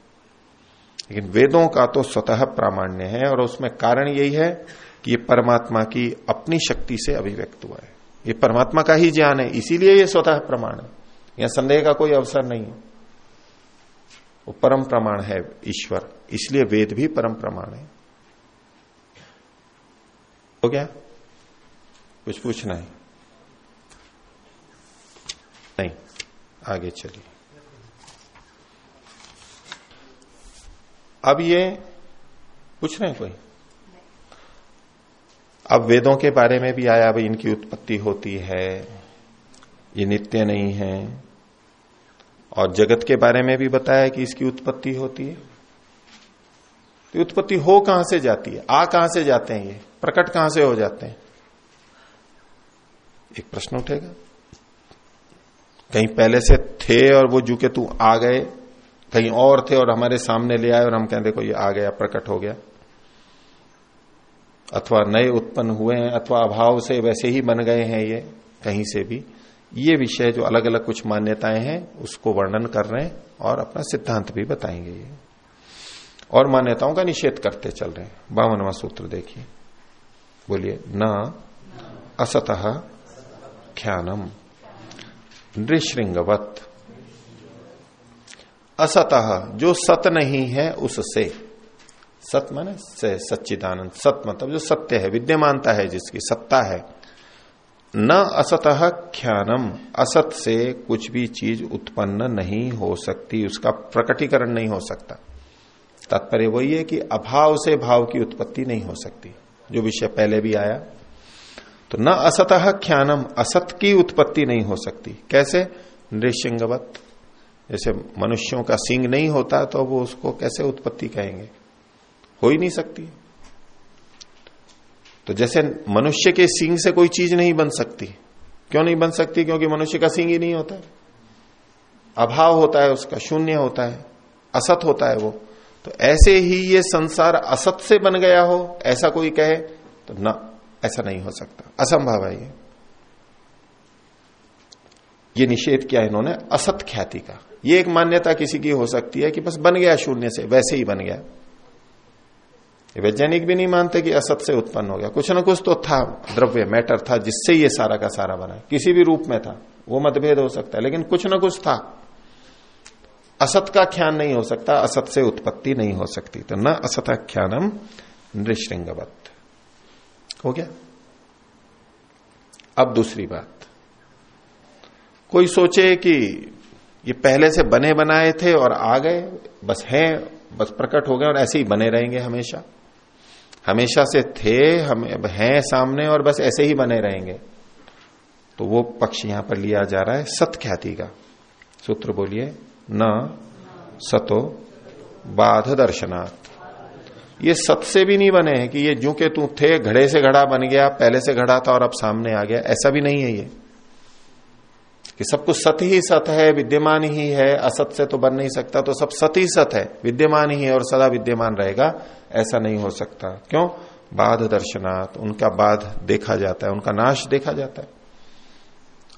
लेकिन वेदों का तो स्वतः प्रामाण्य है, और उसमें कारण यही है कि ये परमात्मा की अपनी शक्ति से अभिव्यक्त हुआ है। ये परमात्मा का ही ज्ञान है, इसीलिए ये स्वतः प्रमाण है। यहाँ संदेह का कोई अवसर नहीं है। वो परम प्रमाण है ईश्वर, इसलिए वेद भी परम प्रमाण है। हो गया? कुछ पूछना है? नहीं आगे चलिए। अब ये पूछ रहे हैं कोई? अब वेदों के बारे में भी आया भाई इनकी उत्पत्ति होती है, ये नित्य नहीं है। और जगत के बारे में भी बताया कि इसकी उत्पत्ति होती है। तो उत्पत्ति हो कहाँ से जाती है? आ कहाँ से जाते हैं ये? प्रकट कहाँ से हो जाते हैं? एक प्रश्न उठेगा। कहीं पहले से थे और वो जू के तू आ गए, कहीं और थे और हमारे सामने ले आए और हम कहें, देखो ये आ गया, प्रकट हो गया। अथवा नए उत्पन्न हुए हैं, अथवा अभाव से वैसे ही बन गए हैं ये, कहीं से भी। ये विषय जो अलग अलग कुछ मान्यताएँ हैं, उसको वर्णन कर रहे हैं और अपना सिद्धांत भी बताएँगे ये। और मान्यताओं का निषेध करते चल रहे हैं। बावनवा सूत्र देखिए। बोलिए, न असतः ख्यानम नृशृंगवत। असतः, जो सत नहीं है, उससे। सत माने से, सच्चिदानंद। सत मतलब जो सत्य है, विद्यमानता है, जिसकी सत्ता है। न असतः ख्यानम, असत से कुछ भी चीज़ उत्पन्न नहीं हो सकती, उसका प्रकटीकरण नहीं हो सकता। तात्पर्य वही है कि अभाव से भाव की उत्पत्ति नहीं हो सकती। जो विषय पहले भी आया तो न असतः ख्यानम असत की उत्पत्ति नहीं हो सकती। कैसे? नृसिंगवत। जैसे मनुष्यों का सिंग नहीं होता तो वो उसको कैसे उत्पत्ति कहेंगे? हो ही नहीं सकती। तो जैसे मनुष्य के सिंग से कोई चीज़ नहीं बन सकती। क्यों नहीं बन सकती? क्योंकि मनुष्य का सिंग ही नहीं होता अभाव होता है उसका, शून्य होता है, असत होता है वो। तो ऐसे ही ये संसार असत से बन गया हो, ऐसा कोई कहे तो ना ऐसा नहीं हो सकता। असंभव है ये। ये निषेध किया इन्होंने, असत ख्याति का। ये एक मान्यता किसी की हो सकती है कि बस बन गया शून्य से, वैसे ही बन गया। वैज्ञानिक भी नहीं मानते कि असत से उत्पन्न हो गया। कुछ ना कुछ तो था, द्रव्य, मैटर था, जिससे ये सारा का सारा बना किसी भी रूप में था, वो मतभेद हो सकता है, लेकिन कुछ ना कुछ था। असत का ख्यान नहीं हो सकता, असत से उत्पत्ति नहीं हो सकती। तो न असत ख्यानम नृशृंगवत। हो गया। अब दूसरी बात। कोई सोचे कि ये पहले से बने बनाए थे और आ गए, बस हैं, बस प्रकट हो गए और ऐसे ही बने रहेंगे हमेशा। हमेशा से थे, हम हैं सामने और बस ऐसे ही बने रहेंगे। तो वो पक्ष यहाँ पर लिया जा रहा है, सत्ख्याति का। सूत्र बोलिए, न सतो बाध दर्शनात्। ये सत से भी नहीं बने हैं कि ये जो के तू थे, घड़े से घड़ा बन गया, पहले से घड़ा था और अब सामने आ गया। ऐसा भी नहीं है ये। कि सब कुछ सत ही सत है, विद्यमान ही है, असत से तो बन नहीं सकता तो सब सत ही सत है, विद्यमान ही है और सदा विद्यमान रहेगा। ऐसा नहीं हो सकता। क्यों? बाध दर्शनाथ उनका बाध देखा जाता है, उनका नाश देखा जाता है।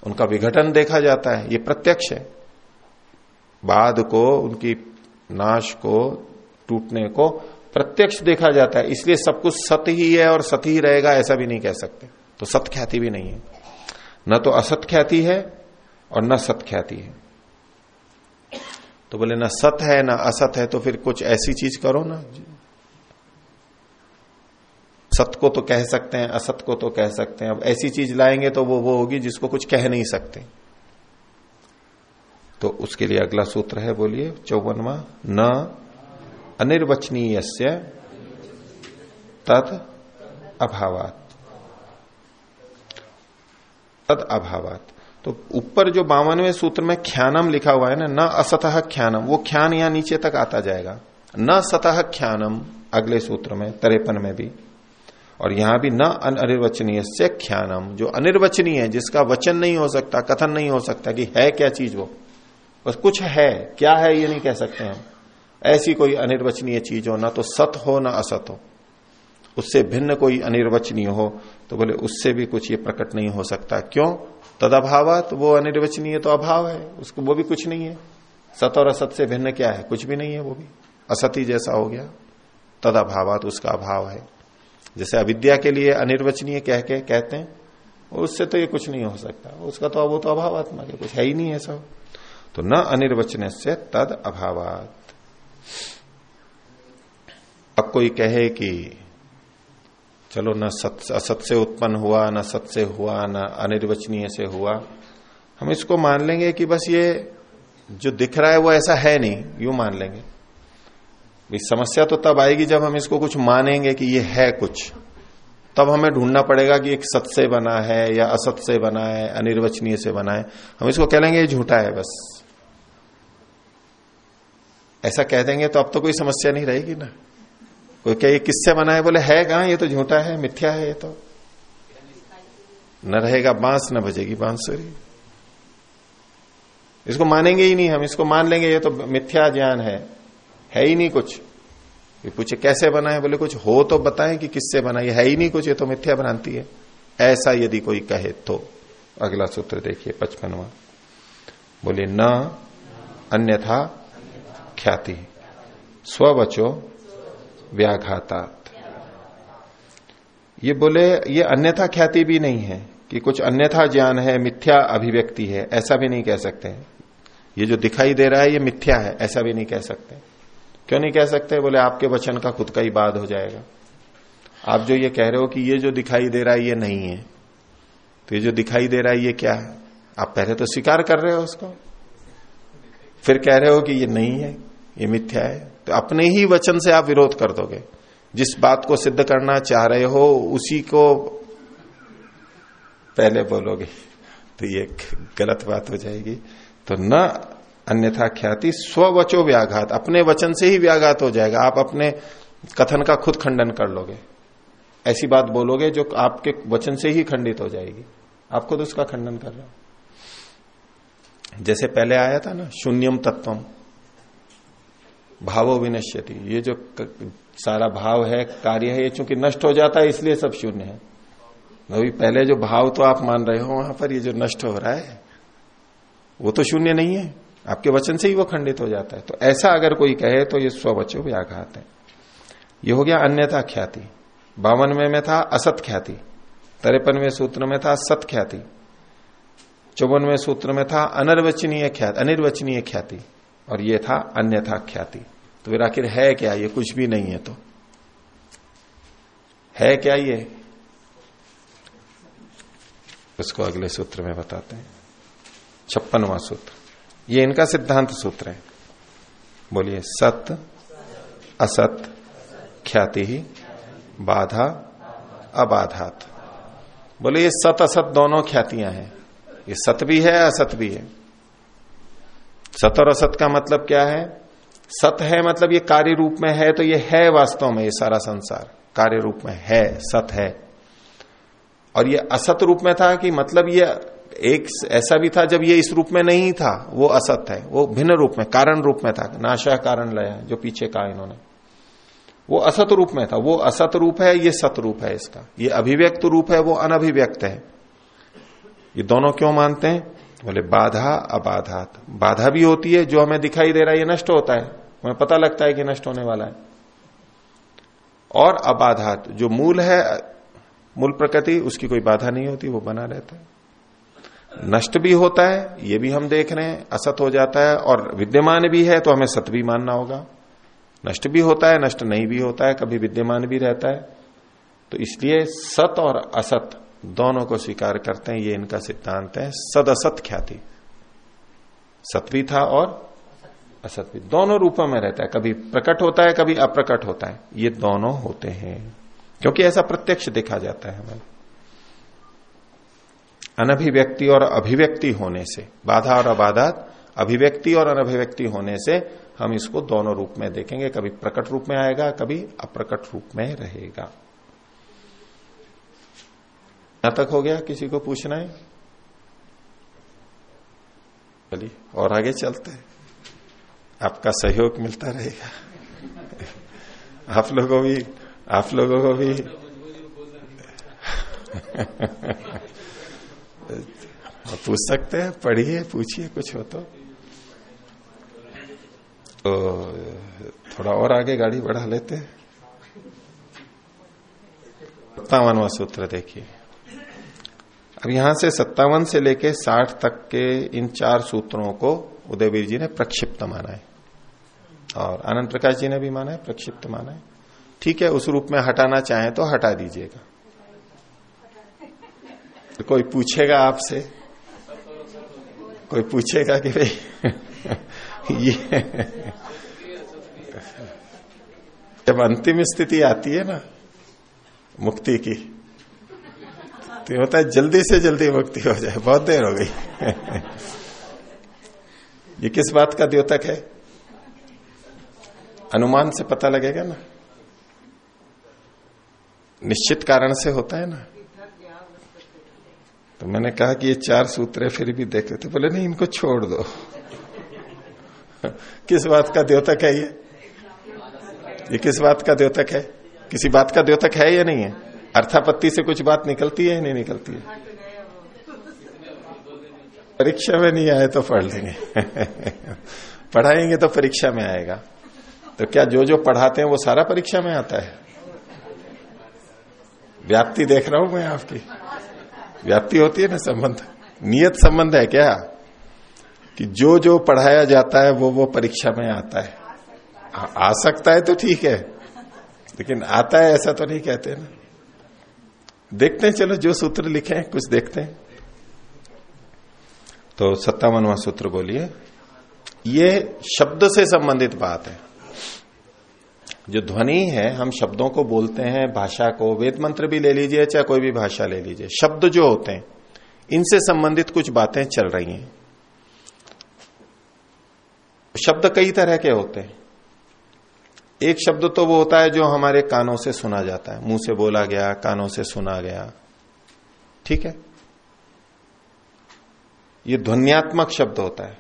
उनका विघटन देखा जाता है। ये प्रत्यक्ष है। बाध को, उनकी नाश को, टूटने को प्रत्यक्ष देखा जाता है, इसलिए सब कुछ सत ही है और सत ही रहेगा, ऐसा भी नहीं कह सकते। तो सत ख्याति भी नहीं है। न तो असत ख्याति है और न सत ख्याति है। तो बोले, ना सत है, ना असत है तो फिर कुछ ऐसी चीज़ करो ना। सत को तो कह सकते हैं, असत को तो कह सकते हैं। अब ऐसी चीज़ लाएँगे तो वो वो होगी जिसको कुछ कह नहीं सकते। तो उसके लिए अगला सूत्र है, बोलिए, चौवनवा, न अनिर्वचनीय से तद अभावात। तद अभावात। तो ऊपर जो बावनवे सूत्र में ख्यानम लिखा हुआ है ना, न असतः ख्यानम, वो ख्यान यहाँ नीचे तक आता जाएगा। न सतह ख्यानम, अगले सूत्र में, तरेपन में भी। और यहाँ भी न अनिर्वचनीय से ख्यानम, जो अनिर्वचनीय है, जिसका वचन नहीं हो सकता, कथन नहीं हो सकता कि है क्या चीज़ वो। बस कुछ है, क्या है ये नहीं कह सकते हम। ऐसी कोई अनिर्वचनीय चीज़ हो, ना तो सत हो, ना असत हो। उससे भिन्न कोई अनिर्वचनीय हो तो बोले उससे भी कुछ ये प्रकट नहीं हो सकता। क्यों? तद अभाव तो वो अनिर्वचनीय तो अभाव है, उसको वो भी कुछ नहीं है। सत और असत से भिन्न क्या है? कुछ भी नहीं है वो भी। असत ही जैसा हो गया। तद अभाव उसका अभाव है। जैसे अविद्या के लिए अनिर्वचनीय कह के कहते हैं, उससे तो ये कुछ नहीं हो सकता। उसका तो वो तो अभावात्मक है, कुछ है ही नहीं है सब तो न अनिर्वचन से तद अभावात। अब कोई कहे कि, चलो न सत, असत से उत्पन्न हुआ, न सत से हुआ, न अनिर्वचनीय से हुआ। हम इसको मान लेंगे कि बस ये जो दिख रहा है वो ऐसा है नहीं, यू मान लेंगे। समस्या तो तब आएगी जब हम इसको कुछ मानेंगे कि ये है कुछ। तब हमें ढूंढना पड़ेगा कि एक सत से बना है या असत से बना है, अनिर्वचनीय से बना है। हम इसको कह लेंगे झूठा है बस। ऐसा कह देंगे तो अब तो कोई समस्या नहीं रहेगी ना। कोई क्या ये किससे बना है? बोले, है कहा? ये तो झूठा है, मिथ्या है ये तो। न रहेगा बाँस, न बजेगी बांसुरी। इसको मानेंगे ही नहीं हम, इसको मान लेंगे, ये तो मिथ्या ज्ञान है। है ही नहीं कुछ। ये पूछे, कैसे बना है? बोले, कुछ हो तो बताएँ कि किससे बना ये है ही नहीं कुछ, ये तो मिथ्या बनाती है। ऐसा यदि कोई कहे तो। अगला सूत्र देखिए, पचपनवा। बोले, न, अन्यथा ख्याति। स्ववचो व्याघाता ये बोले, ये अन्यथा ख्याति भी नहीं है कि कुछ अन्यथा ज्ञान है, मिथ्या अभिव्यक्ति है, ऐसा भी नहीं कह सकते। ये जो दिखाई दे रहा है, ये मिथ्या है, ऐसा भी नहीं कह सकते। क्यों नहीं कह सकते? बोले, आपके वचन का खुद का ही बाद हो जाएगा। आप जो ये कह रहे हो कि ये जो दिखाई दे रहा है, ये नहीं है। तो ये जो दिखाई दे रहा है, ये क्या है? आप पहले तो स्वीकार कर रहे हो उसको। फिर कह रहे हो कि ये नहीं है। ये मिथ्या है। तो अपने ही वचन से आप विरोध कर दोगे। जिस बात को सिद्ध करना चाह रहे हो, उसी को पहले बोलोगे। तो ये गलत बात हो जाएगी। तो न अन्यथा ख्याति, स्ववचो व्याघात। अपने वचन से ही व्याघात हो जाएगा। आप अपने कथन का खुद खंडन कर लोगे। ऐसी बात बोलोगे जो आपके वचन से ही खंडित हो जाएगी। आप खुद उसका खंडन कर रहे हो। जैसे पहले आया था ना, शून्यम तत्वम। भावो विनश्यति। ये जो सारा भाव है, कार्य है, ये चूँकि नष्ट हो जाता है, इसलिए सब शून्य है। अभी पहले जो भाव तो आप मान रहे हो, वहाँ पर ये जो नष्ट हो रहा है, वो तो शून्य नहीं है। आपके वचन से ही वो खंडित हो जाता है। तो ऐसा अगर कोई कहे तो ये स्ववचो व्याघात है। ये हो गया अन्यथा ख्याति। बावनवे में था, असत ख्याति। तिरपनवे सूत्र में था, सत ख्याति। चौवनवे सूत्र में था, अनर्वचनीय ख्याति अनिर्वचनीय ख्याति। और ये था, अन्यथा ख्याति। तो फिर आखिर है क्या? ये कुछ भी नहीं है तो। है क्या ये? उसको अगले सूत्र में बताते हैं। छप्पनवा सूत्र। ये इनका सिद्धांत सूत्र है। बोलिए, सत, असत, ख्याति ही बाधा, अबाधात। बोले ये सत असत दोनों ख्यातियाँ हैं। ये सत भी है, असत भी है। सत और असत का मतलब क्या है? सत है मतलब ये कार्य रूप में है तो ये है वास्तव में ये सारा संसार। कार्य रूप में है, सत है। और ये असत रूप में था कि मतलब ये एक ऐसा भी था जब ये इस रूप में नहीं था, वो असत है, वो भिन्न रूप में, कारण रूप में था, नाशा कारण लया, जो पीछे कहा इन्होंने। वो असत रूप में था, वो असत रूप है, ये सत रूप है इसका। ये अभिव्यक्त रूप है, वो अनभिव्यक्त है। ये दोनों क्यों मानते हैं? बोले, बाधा, अबाधात। बाधा भी होती है, जो हमें दिखाई दे रहा है, ये नष्ट होता है। हमें पता लगता है कि नष्ट होने वाला है। और अबाधात, जो मूल है, मूल प्रकृति, उसकी कोई बाधा नहीं होती, वो बना रहता है। नष्ट भी होता है, ये भी हम देख रहे हैं, असत हो जाता है, और विद्यमान भी है तो हमें सत भी मानना होगा। नष्ट भी होता है, नष्ट नहीं भी होता है, कभी विद्यमान भी रहता है। तो इसलिए सत और असत दोनों को स्वीकार करते हैं, ये इनका सिद्धांत है सद असत ख्याति। सत भी था और असत भी दोनों रूपों में रहता है, कभी प्रकट होता है, कभी अप्रकट होता है। ये दोनों होते हैं, क्योंकि ऐसा प्रत्यक्ष देखा जाता है हमें। अनभिव्यक्ति और अभिव्यक्ति होने से, बाधा और अबाधा अभिव्यक्ति और अनभिव्यक्ति होने से हम इसको दोनों रूप में देखेंगे, कभी प्रकट रूप में आएगा, कभी अप्रकट रूप में रहेगा। यहाँ तक हो गया किसी को पूछना है? चलिए, और आगे चलते हैं। आपका सहयोग मिलता रहेगा। आप लोगों भी, आप लोगों को भी। पूछ सकते हैं, पढ़िए, पूछिए, कुछ हो तो। तो थोड़ा और आगे गाड़ी बढ़ा लेते हैं। सत्तावनवा सूत्र देखिए। अब यहाँ से सत्तावन से लेके साठ तक के इन चार सूत्रों को उदयवीर जी ने प्रक्षिप्त माना है। और आनंद प्रकाश जी ने भी माना है, प्रक्षिप्त माना है। ठीक है, उस रूप में हटाना चाहे तो हटा दीजिएगा। तो कोई पूछेगा आपसे? कोई पूछेगा कि भाई, ये जब अंतिम स्थिति आती है ना, मुक्ति की तो होता है, जल्दी से जल्दी मुक्ति हो जाए। बहुत देर हो गई। ये किस बात का द्योतक है? अनुमान से पता लगेगा ना? निश्चित कारण से होता है ना? तो मैंने कहा कि ये चार सूत्र फिर भी देख लेते बोले, नहीं, इनको छोड़ दो। किस बात का द्योतक है ये? ये किस बात का द्योतक है? किसी बात का द्योतक है या नहीं है? अर्थापत्ति से कुछ बात निकलती है नहीं निकलती है? परीक्षा में नहीं आए तो पढ़ लेंगे। पढ़ाएँगे तो परीक्षा में आएगा। तो क्या जो जो पढ़ाते हैं वो सारा परीक्षा में आता है? व्याप्ति देख रहा हूँ मैं आपकी। व्याप्ति होती है ना संबंध? नियत संबंध है क्या? कि जो जो पढ़ाया जाता है वो वो परीक्षा में आता है। आ, आ सकता है तो ठीक है लेकिन आता है ऐसा तो नहीं कहते ना। देखते हैं, चलो जो सूत्र लिखे हैं, कुछ देखते हैं। तो सत्तावनवा सूत्र बोलिए। ये शब्द से संबंधित बात है। जो ध्वनि है, हम शब्दों को बोलते हैं, भाषा को, वेद मंत्र भी ले लीजिए, चाहे कोई भी भाषा ले लीजिए। शब्द जो होते हैं, इनसे संबंधित कुछ बातें चल रही हैं। शब्द कई तरह के होते हैं। एक शब्द तो वो होता है जो हमारे कानों से सुना जाता है। मुँह से बोला गया, कानों से सुना गया। ठीक है? ये ध्वनियात्मक शब्द होता है।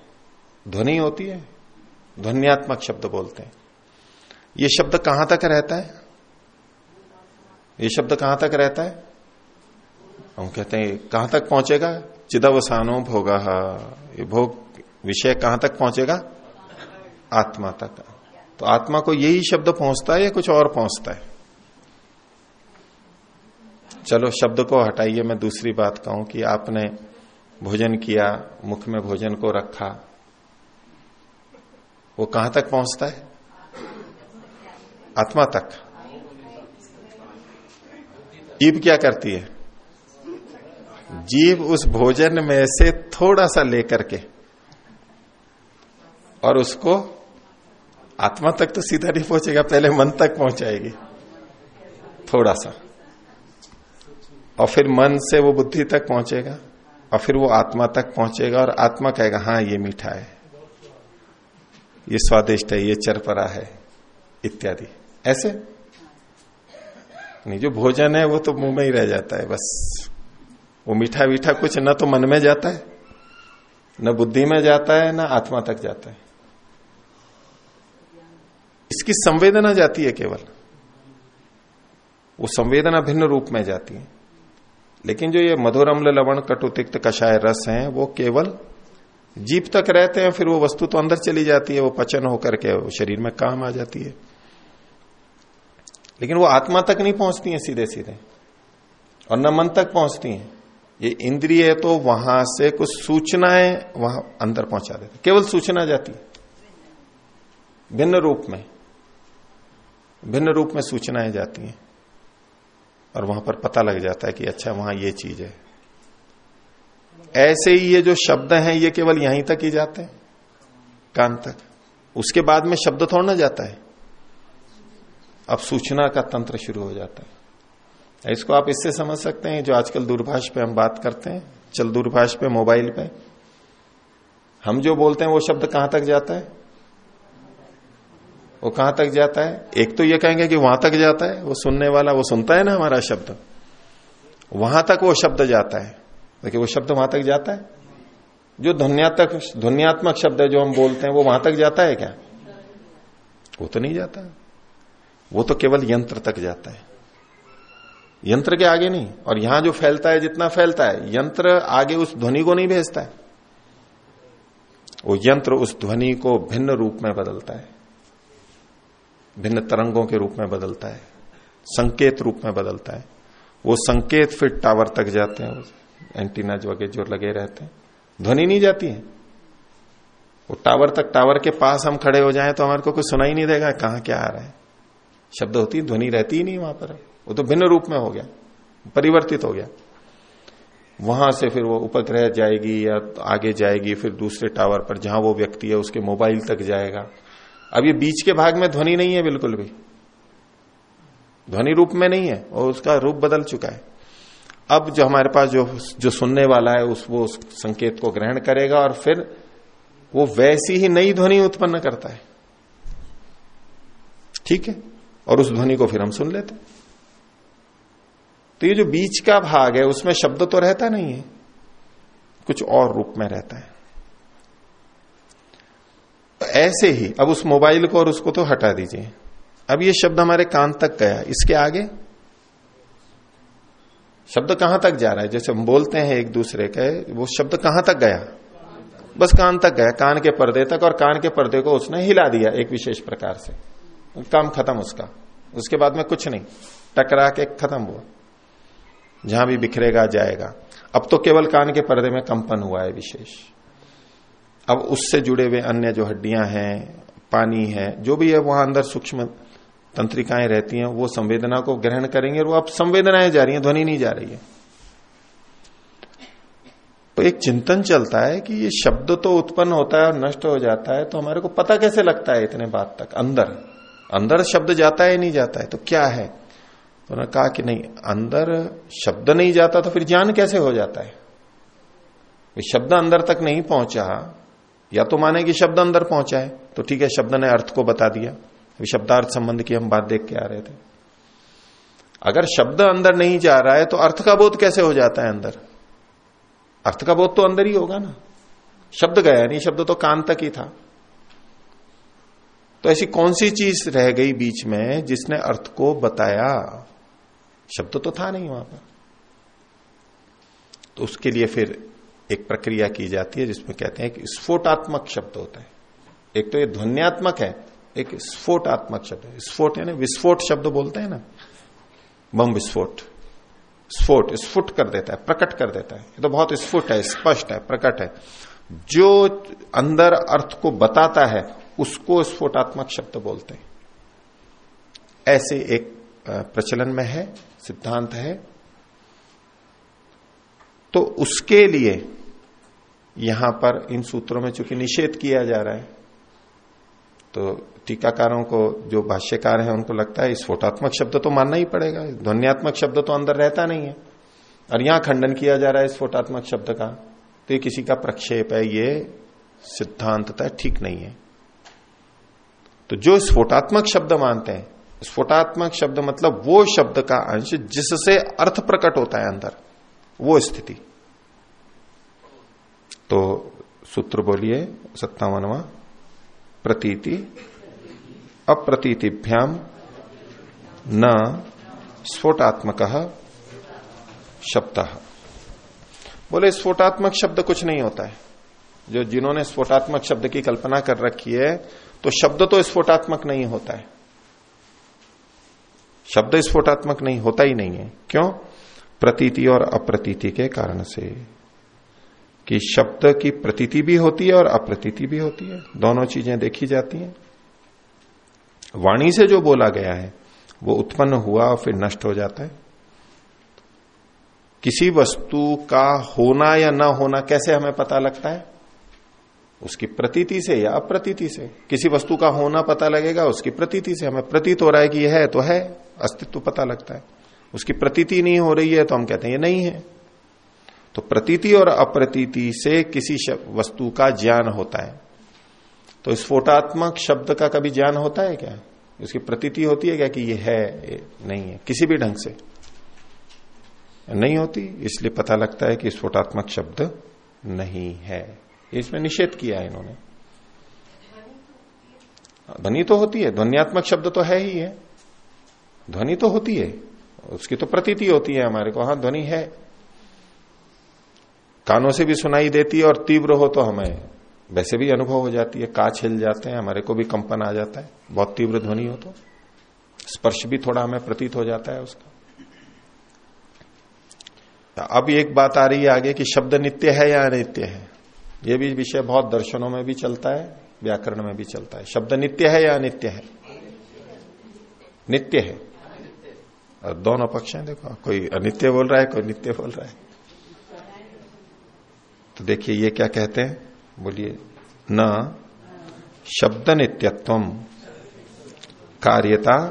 ध्वनि होती है। ध्वनियात्मक शब्द बोलते हैं। ये शब्द कहाँ तक रहता है? ये शब्द कहाँ तक रहता है? हम कहते हैं, कहाँ तक पहुंचेगा? चिदवसानो भोगा। ये भोग विषय कहाँ तक पहुंचेगा? आत्मा तक। तो आत्मा को यही शब्द पहुँचता है या कुछ और पहुँचता है? चलो, शब्द को हटाइए, मैं दूसरी बात कहूँ कि आपने भोजन किया, मुख में भोजन को रखा, वो कहाँ तक पहुँचता है? आत्मा तक। जीव क्या करती है? जीव उस भोजन में से थोड़ा सा लेकर के और उसको आत्मा तक तो सीधा नहीं पहुंचेगा, पहले मन तक पहुंचाएगी। थोड़ा सा। और फिर मन से वो बुद्धि तक पहुंचेगा, और फिर वो आत्मा तक पहुंचेगा, और आत्मा कहेगा हाँ ये मीठा है। ये स्वादिष्ट है, ये चरपरा है, इत्यादि। ऐसे? नहीं, जो भोजन है वो तो मुँह में ही रह जाता है, बस। वो मीठा मीठा कुछ न तो मन में जाता है, न बुद्धि में जाता है, न आत्मा तक जाता है। इसकी संवेदना जाती है केवल। वो संवेदना भिन्न रूप में जाती है। लेकिन जो ये मधुर अम्ल लवण, कटुतिक्त, कषाय रस हैं, वो केवल जीप तक रहते हैं, फिर वो वस्तु तो अंदर चली जाती है, वो पचन होकर के शरीर में काम आ जाती है। लेकिन वो आत्मा तक नहीं पहुँचती है सीधे सीधे और न मन तक पहुँचती है। ये इंद्रिय तो वहाँ से कुछ सूचनाएँ वहाँ अंदर पहुँचा देते केवल सूचना जाती है। भिन्न रूप में। भिन्न रूप में सूचनाएँ जाती हैं और वहाँ पर पता लग जाता है कि अच्छा वहाँ ये चीज़ है। ऐसे ही ये जो शब्द हैं, ये केवल यहीं तक ही जाते हैं, कान तक। उसके बाद में शब्द थोड़ा ना जाता है। अब सूचना का तंत्र शुरू हो जाता है। इसको आप इससे समझ सकते हैं, जो आजकल दूरभाष पे हम बात करते हैं। चल दूरभाष पे मोबाइल पे। हम जो बोलते हैं, वो शब्द कहाँ तक जाता है? वो कहाँ तक जाता है? एक तो ये कहेंगे कि वहाँ तक जाता है, वो सुनने वाला, वो सुनता है ना हमारा शब्द। वहाँ तक वो शब्द जाता है। देखिए, वो शब्द वहाँ तक जाता है? जो ध्वनियात्मक ध्वनियात्मक शब्द है जो हम बोलते हैं, वो वहाँ तक जाता है क्या? वो तो नहीं जाता। वो तो केवल यंत्र तक जाता है। यंत्र के आगे नहीं, और यहाँ जो फैलता है, जितना फैलता है, यंत्र आगे उस ध्वनि को नहीं भेजता है। वो यंत्र उस ध्वनि को भिन्न रूप में बदलता है। भिन्न तरंगों के रूप में बदलता है, संकेत रूप में बदलता है। वो संकेत फिर टावर तक जाते हैं एंटीना वगैरह जो लगे रहते हैं। ध्वनि नहीं जाती है। वो टावर तक, टावर के पास हम खड़े हो जाएँ तो हमारे को कुछ सुनाई नहीं देगा, कहाँ क्या आ रहा है। शब्द होती ध्वनि रहती ही नहीं वहाँ पर। वो तो भिन्न रूप में हो गया, परिवर्तित हो गया। वहाँ से फिर वो उपग्रह जाएगी या आगे जाएगी, फिर दूसरे टावर पर जहाँ वो व्यक्ति है, उसके मोबाइल तक जाएगा। अब ये बीच के भाग में ध्वनि नहीं है बिल्कुल भी। ध्वनि रूप में नहीं है, और उसका रूप बदल चुका है। अब जो हमारे पास जो जो सुनने वाला है, उस, वो उस संकेत को ग्रहण करेगा और फिर वो वैसी ही नई ध्वनि उत्पन्न करता है। ठीक है? और उस ध्वनि को फिर हम सुन लेते तो ये जो बीच का भाग है, उसमें शब्द तो रहता नहीं है, कुछ और रूप में रहता है। ऐसे ही, अब उस मोबाइल को और उसको तो हटा दीजिए। अब ये शब्द हमारे कान तक गया। इसके आगे? शब्द कहाँ तक जा रहा है? जैसे हम बोलते हैं एक दूसरे के, वो शब्द कहाँ तक गया? बस कान तक गया, कान के पर्दे तक, और कान के पर्दे को उसने हिला दिया एक विशेष प्रकार से। काम खत्म उसका। उसके बाद में कुछ नहीं। टकरा के खत्म हुआ। जहाँ भी बिखरेगा, जाएगा। अब तो केवल कान के पर्दे में कंपन हुआ है विशेष। अब उससे जुड़े हुए अन्य जो हड्डियाँ हैं, पानी है, जो भी है, वहाँ अंदर सूक्ष्म तंत्रिकाएँ रहती हैं, वो संवेदना को ग्रहण करेंगे और वो अब संवेदनाएँ जा रही हैं, ध्वनि नहीं जा रही है। तो एक चिंतन चलता है कि ये शब्द तो उत्पन्न होता है और नष्ट हो जाता है तो हमारे को पता कैसे लगता है इतने बात तक? अंदर। अंदर शब्द जाता है नहीं जाता है? तो क्या है? तो उन्होंने कहा कि नहीं, अंदर शब्द नहीं जाता तो फिर ज्ञान कैसे हो जाता है? शब्द अंदर तक नहीं पहुँचा। या तो माने कि शब्द अंदर पहुँचा है तो ठीक है, शब्द ने अर्थ को बता दिया। शब्दार्थ संबंध की हम बात देख के आ रहे थे। अगर शब्द अंदर नहीं जा रहा है तो अर्थ का बोध कैसे हो जाता है अंदर? अर्थ का बोध तो अंदर ही होगा ना। शब्द गया नहीं, शब्द तो कान तक ही था। तो ऐसी कौन सी चीज़ रह गई बीच में जिसने अर्थ को बताया? शब्द तो था नहीं वहाँ पर। तो उसके लिए फिर एक प्रक्रिया की जाती है जिसमें कहते हैं कि स्फोटात्मक शब्द होता है। एक तो ये ध्वनियात्मक है, एक स्फोटात्मक शब्द है। स्फोट है ना विस्फोट शब्द बोलते हैं ना? बम विस्फोट। स्फोट, स्फुट कर देता है, प्रकट कर देता है। ये तो बहुत स्फुट है, स्पष्ट है, प्रकट है। जो अंदर अर्थ को बताता है, उसको स्फोटात्मक शब्द बोलते हैं। ऐसे एक प्रचलन में है, सिद्धांत है। तो उसके लिए यहाँ पर इन सूत्रों में चूँकि निषेध किया जा रहा है तो टीकाकारों को जो भाष्यकार है, उनको लगता है स्फोटात्मक शब्द तो मानना ही पड़ेगा, ध्वनियात्मक शब्द तो अंदर रहता नहीं है। और यहाँ खंडन किया जा रहा है स्फोटात्मक शब्द का तो ये किसी का प्रक्षेप है, ये सिद्धांतता ठीक नहीं है। तो जो स्फोटात्मक शब्द मानते हैं स्फोटात्मक शब्द मतलब वो शब्द का अंश जिससे अर्थ प्रकट होता है अंदर, वो स्थिति। तो सूत्र बोलिए, सत्तावनवा प्रतीति अप्रतीतिभ्याम न स्फोटात्मक शब्द। बोले, स्फोटात्मक शब्द कुछ नहीं होता है। जो जिन्होंने स्फोटात्मक शब्द की कल्पना कर रखी है तो शब्द तो स्फोटात्मक नहीं होता है। शब्द स्फोटात्मक नहीं, होता ही नहीं है। क्यों? प्रतीति और अप्रतीति के कारण से। कि शब्द की प्रतीति भी होती है और अप्रतीति भी होती है। दोनों चीज़ें देखी जाती हैं। वाणी से जो बोला गया है, वो उत्पन्न हुआ और फिर नष्ट हो जाता है। किसी वस्तु का होना या न होना कैसे हमें पता लगता है? उसकी प्रतीति से या अप्रतीति से। किसी वस्तु का होना पता लगेगा, उसकी प्रतीति से। हमें प्रतीत हो रहा है कि यह है तो है, अस्तित्व पता लगता है। उसकी प्रतीति नहीं हो रही है तो हम कहते हैं, ये नहीं है। तो प्रतीति और अप्रतीति से किसी वस्तु का ज्ञान होता है। तो स्फोटात्मक शब्द का कभी ज्ञान होता है क्या? उसकी प्रतीति होती है क्या कि ये है, ये नहीं है? किसी भी ढंग से। नहीं होती, इसलिए पता लगता है कि स्फोटात्मक शब्द नहीं है। इसमें निषेध किया है इन्होंने। ध्वनि तो होती है। ध्वनियात्मक शब्द तो है ही है। ध्वनि तो होती है। उसकी तो प्रतीति होती है हमारे को। हाँ ध्वनि है। कानों से भी सुनाई देती है और तीव्र हो तो हमें वैसे भी अनुभव हो जाती है, काच हिल जाते हैं, हमारे को भी कंपन आ जाता है। बहुत तीव्र ध्वनि हो तो स्पर्श भी थोड़ा हमें प्रतीत हो जाता है उसका। अब एक बात आ रही है आगे कि शब्द नित्य है या अनित्य है? यह भी विषय बहुत दर्शनों में भी चलता है, व्याकरण में भी चलता है। शब्द नित्य है या अनित्य है? नित्य है। दोनों पक्ष हैं, देखो, कोई अनित्य बोल रहा है, कोई नित्य बोल रहा है। तो देखिए ये क्या कहते हैं? बोलिए, न शब्द नित्यत्व कार्यता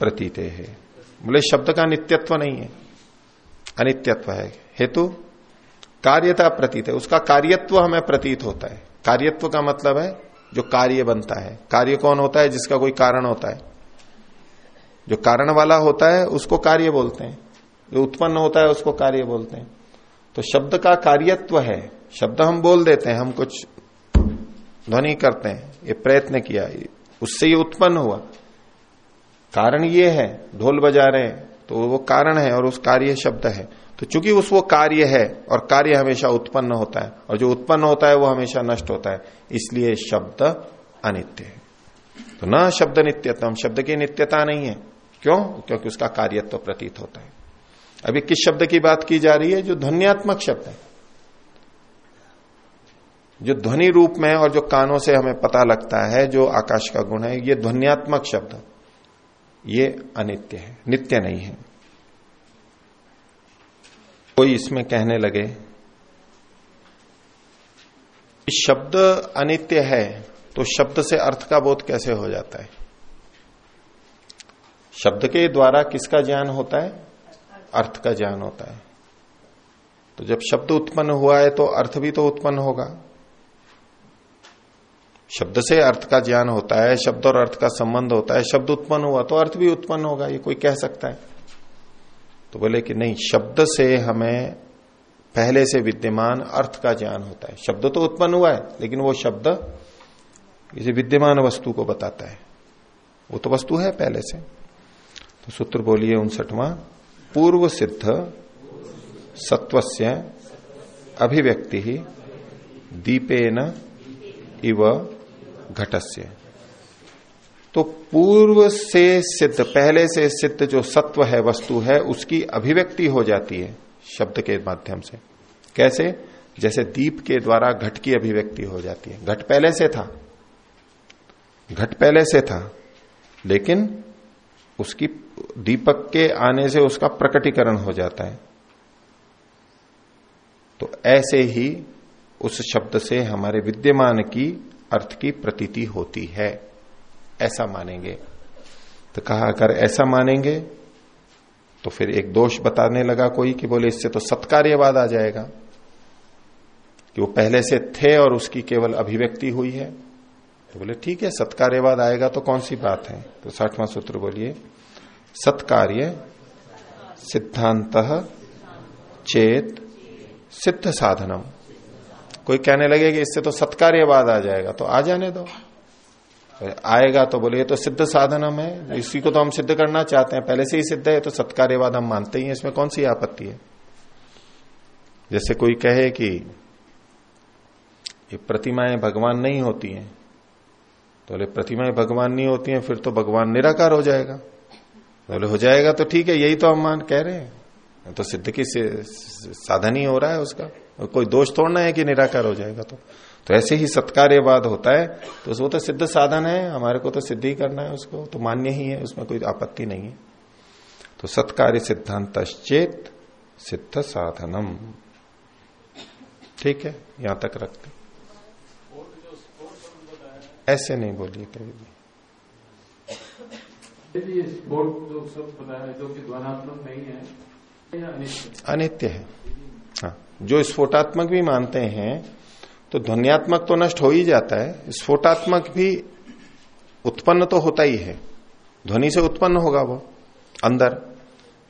प्रतीत है। बोले, शब्द का नित्यत्व नहीं है। अनित्यत्व है। हेतु कार्यता प्रतीत है। उसका कार्यत्व हमें प्रतीत होता है। कार्यत्व का मतलब है जो कार्य बनता है। कार्य कौन होता है? जिसका कोई कारण होता है। जो कारण वाला होता है, उसको कार्य बोलते हैं। जो उत्पन्न होता है, उसको कार्य बोलते हैं। तो शब्द का कार्यत्व है। शब्द हम बोल देते हैं, हम कुछ ध्वनि करते हैं। ये प्रयत्न किया उससे ये उत्पन्न हुआ। कारण ये है, ढोल बजा रहे हैं तो वो कारण है और उस कार्य शब्द है। तो चूँकि उस वो कार्य है और कार्य हमेशा उत्पन्न होता है, और जो उत्पन्न होता है वो हमेशा नष्ट होता है, इसलिए शब्द अनित्य है। तो न शब्द नित्यतम, शब्द की नित्यता नहीं है। क्यों? क्योंकि उसका कार्यत्व प्रतीत होता है। अभी किस शब्द की बात की जा रही है? जो ध्वनियात्मक शब्द है। जो ध्वनि रूप में और जो कानों से हमें पता लगता है, जो आकाश का गुण है, ये ध्वनियात्मक शब्द ये अनित्य है। नित्य नहीं है। कोई इसमें कहने लगे शब्द अनित्य है तो शब्द से अर्थ का बोध कैसे हो जाता है? शब्द के द्वारा किसका ज्ञान होता है? अर्थ का ज्ञान होता है। तो जब शब्द उत्पन्न हुआ है तो अर्थ भी तो उत्पन्न होगा। शब्द से अर्थ का ज्ञान होता है, शब्द और अर्थ का संबंध होता है। शब्द उत्पन्न हुआ तो अर्थ भी उत्पन्न होगा, ये कोई कह सकता है। तो बोले कि नहीं, शब्द से हमें पहले से विद्यमान अर्थ का ज्ञान होता है। शब्द तो उत्पन्न हुआ है, लेकिन वो शब्द किसी विद्यमान वस्तु को बताता है। वो तो वस्तु है पहले से। तो सूत्र बोलिए उनसठवा। पूर्व सिद्ध सत्वस्य अभिव्यक्ति ही दीपेन इव घटस्य। तो पूर्व से सिद्ध पहले से सिद्ध जो सत्व है, वस्तु है, उसकी अभिव्यक्ति हो जाती है शब्द के माध्यम से। कैसे? जैसे दीप के द्वारा घट की अभिव्यक्ति हो जाती है। घट पहले से था। घट पहले से था। लेकिन उसकी दीपक के आने से उसका प्रकटीकरण हो जाता है। तो ऐसे ही उस शब्द से हमारे विद्यमान की अर्थ की प्रतीति होती है। ऐसा मानेंगे। तो कहा, अगर ऐसा मानेंगे तो फिर एक दोष बताने लगा कोई कि बोले, इससे तो सत्कार्यवाद आ जाएगा। कि वो पहले से थे और उसकी केवल अभिव्यक्ति हुई है। तो बोले, ठीक है, सत्कार्यवाद आएगा तो कौन सी बात है? तो साठवां सूत्र बोलिए सत्कार्य, सिद्धांत, चेत, सिद्ध साधनम। कोई कहने लगे कि इससे तो सत्कार्यवाद आ जाएगा तो आ जाने दो। आएगा तो बोले, ये तो सिद्ध साधनम है, इसी को तो हम सिद्ध करना चाहते हैं, पहले से ही सिद्ध है तो सत्कार्यवाद हम मानते ही हैं, इसमें कौन सी आपत्ति है? जैसे कोई कहे कि, ये प्रतिमाएँ भगवान नहीं होती हैं। तो बोले, प्रतिमाएँ भगवान नहीं होती हैं, फिर तो भगवान निराकार हो जाएगा। बोले, हो जाएगा तो ठीक है, यही तो हम मान कह रहे हैं। तो सिद्ध की साधन ही हो रहा है उसका। कोई दोष तोड़ना है कि निराकार हो जाएगा तो। तो ऐसे ही सत्कार्यवाद होता है। तो वो तो सिद्ध साधन है, हमारे को तो सिद्ध ही करना है उसको। तो मान्य ही है, उसमें कोई आपत्ति नहीं है। तो सत्कार्य सिद्धांत चेत सिद्ध साधनम। ठीक है, यहाँ तक रखते ऐसे नहीं बोलिए कभी भी। अनित्य है। हाँ जो स्फोटात्मक भी मानते हैं तो ध्वनियात्मक तो नष्ट हो ही जाता है। स्फोटात्मक भी उत्पन्न तो होता ही है। ध्वनि से उत्पन्न होगा वो, अंदर।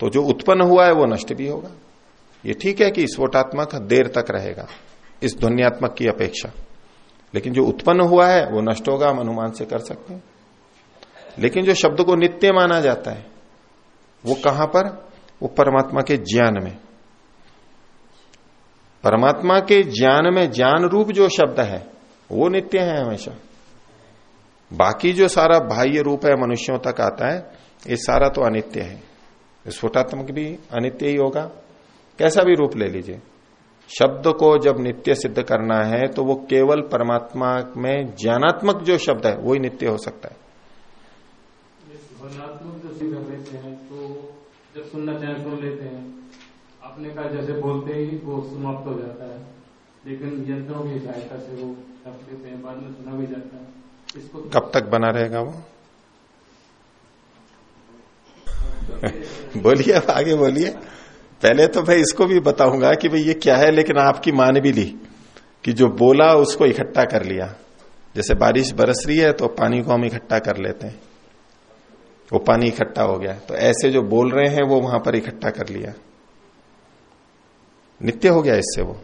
तो जो उत्पन्न हुआ है, वो नष्ट भी होगा। ये ठीक है कि स्फोटात्मक देर तक रहेगा, इस ध्वनियात्मक की अपेक्षा। लेकिन जो उत्पन्न हुआ है, वो नष्ट होगा, हम अनुमान से कर सकते हैं। लेकिन जो शब्द को नित्य माना जाता है, वो कहाँ पर? वो परमात्मा के ज्ञान में। परमात्मा के ज्ञान में ज्ञान रूप जो शब्द है, वो नित्य है हमेशा। बाकी जो सारा बाह्य रूप है मनुष्यों तक आता है, ये सारा तो अनित्य है। स्फुटात्मक भी अनित्य ही होगा। कैसा भी रूप ले लीजिए। शब्द को जब नित्य सिद्ध करना है तो वो केवल परमात्मा में ज्ञानात्मक जो शब्द है वही नित्य हो सकता है। तो जब सुनना चाहे सुन लेते हैं जैसे बोलते ही वो समाप्त हो जाता है, लेकिन यंत्रों की सहायता से वो रख देते हैं, बाद में सुना भी जाता है। इसको कब तक बना रहेगा वो? बोलिए अब आगे बोलिए। पहले तो भाई इसको भी बताऊँगा कि भाई ये क्या है, लेकिन आपकी मान भी ली कि जो बोला उसको इकट्ठा कर लिया। जैसे बारिश बरस रही है तो पानी को हम इकट्ठा कर लेते हैं। वो पानी इकट्ठा हो गया। तो ऐसे जो बोल रहे हैं, वो वहाँ पर इकट्ठा कर लिया। नित्य हो गया इससे वो।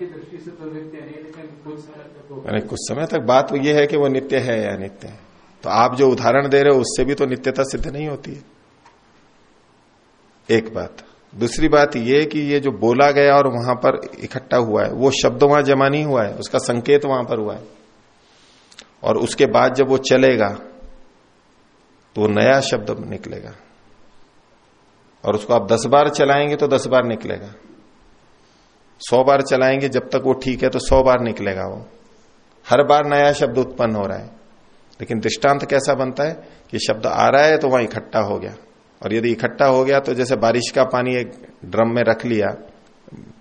दृष्टि से तो कुछ समय तक अरे, कुछ समय तक बात ये है कि वो नित्य है या नित्य है। तो आप जो उदाहरण दे रहे हो, उससे भी तो नित्यता सिद्ध नहीं होती है। एक बात। दूसरी बात यह कि ये जो बोला गया और वहाँ पर इकट्ठा हुआ है, वो शब्द वहाँ जमा नहीं हुआ है। उसका संकेत वहाँ पर हुआ है। और उसके बाद जब वो चलेगा तो नया शब्द निकलेगा। और उसको आप दस बार चलाएँगे तो दस बार निकलेगा। सौ बार चलाएँगे, जब तक वो ठीक है तो सौ बार निकलेगा वो। हर बार नया शब्द उत्पन्न हो रहा है। लेकिन दृष्टांत कैसा बनता है कि शब्द आ रहा है तो वहाँ इकट्ठा हो गया। और यदि इकट्ठा हो गया तो जैसे बारिश का पानी एक ड्रम में रख लिया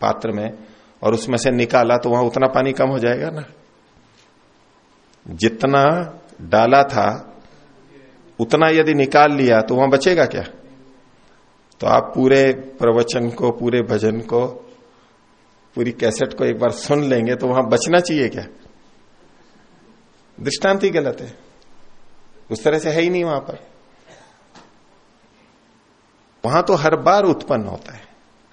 पात्र में, और उसमें से निकाला तो वहाँ उतना पानी कम हो जाएगा ना। जितना डाला था उतना यदि निकाल लिया तो वहाँ बचेगा क्या? तो आप पूरे प्रवचन को, पूरे भजन को, पूरी कैसेट को एक बार सुन लेंगे तो वहाँ बचना चाहिए क्या? दृष्टांत ही गलत है। उस तरह से है ही नहीं वहाँ पर। वहाँ तो हर बार उत्पन्न होता है।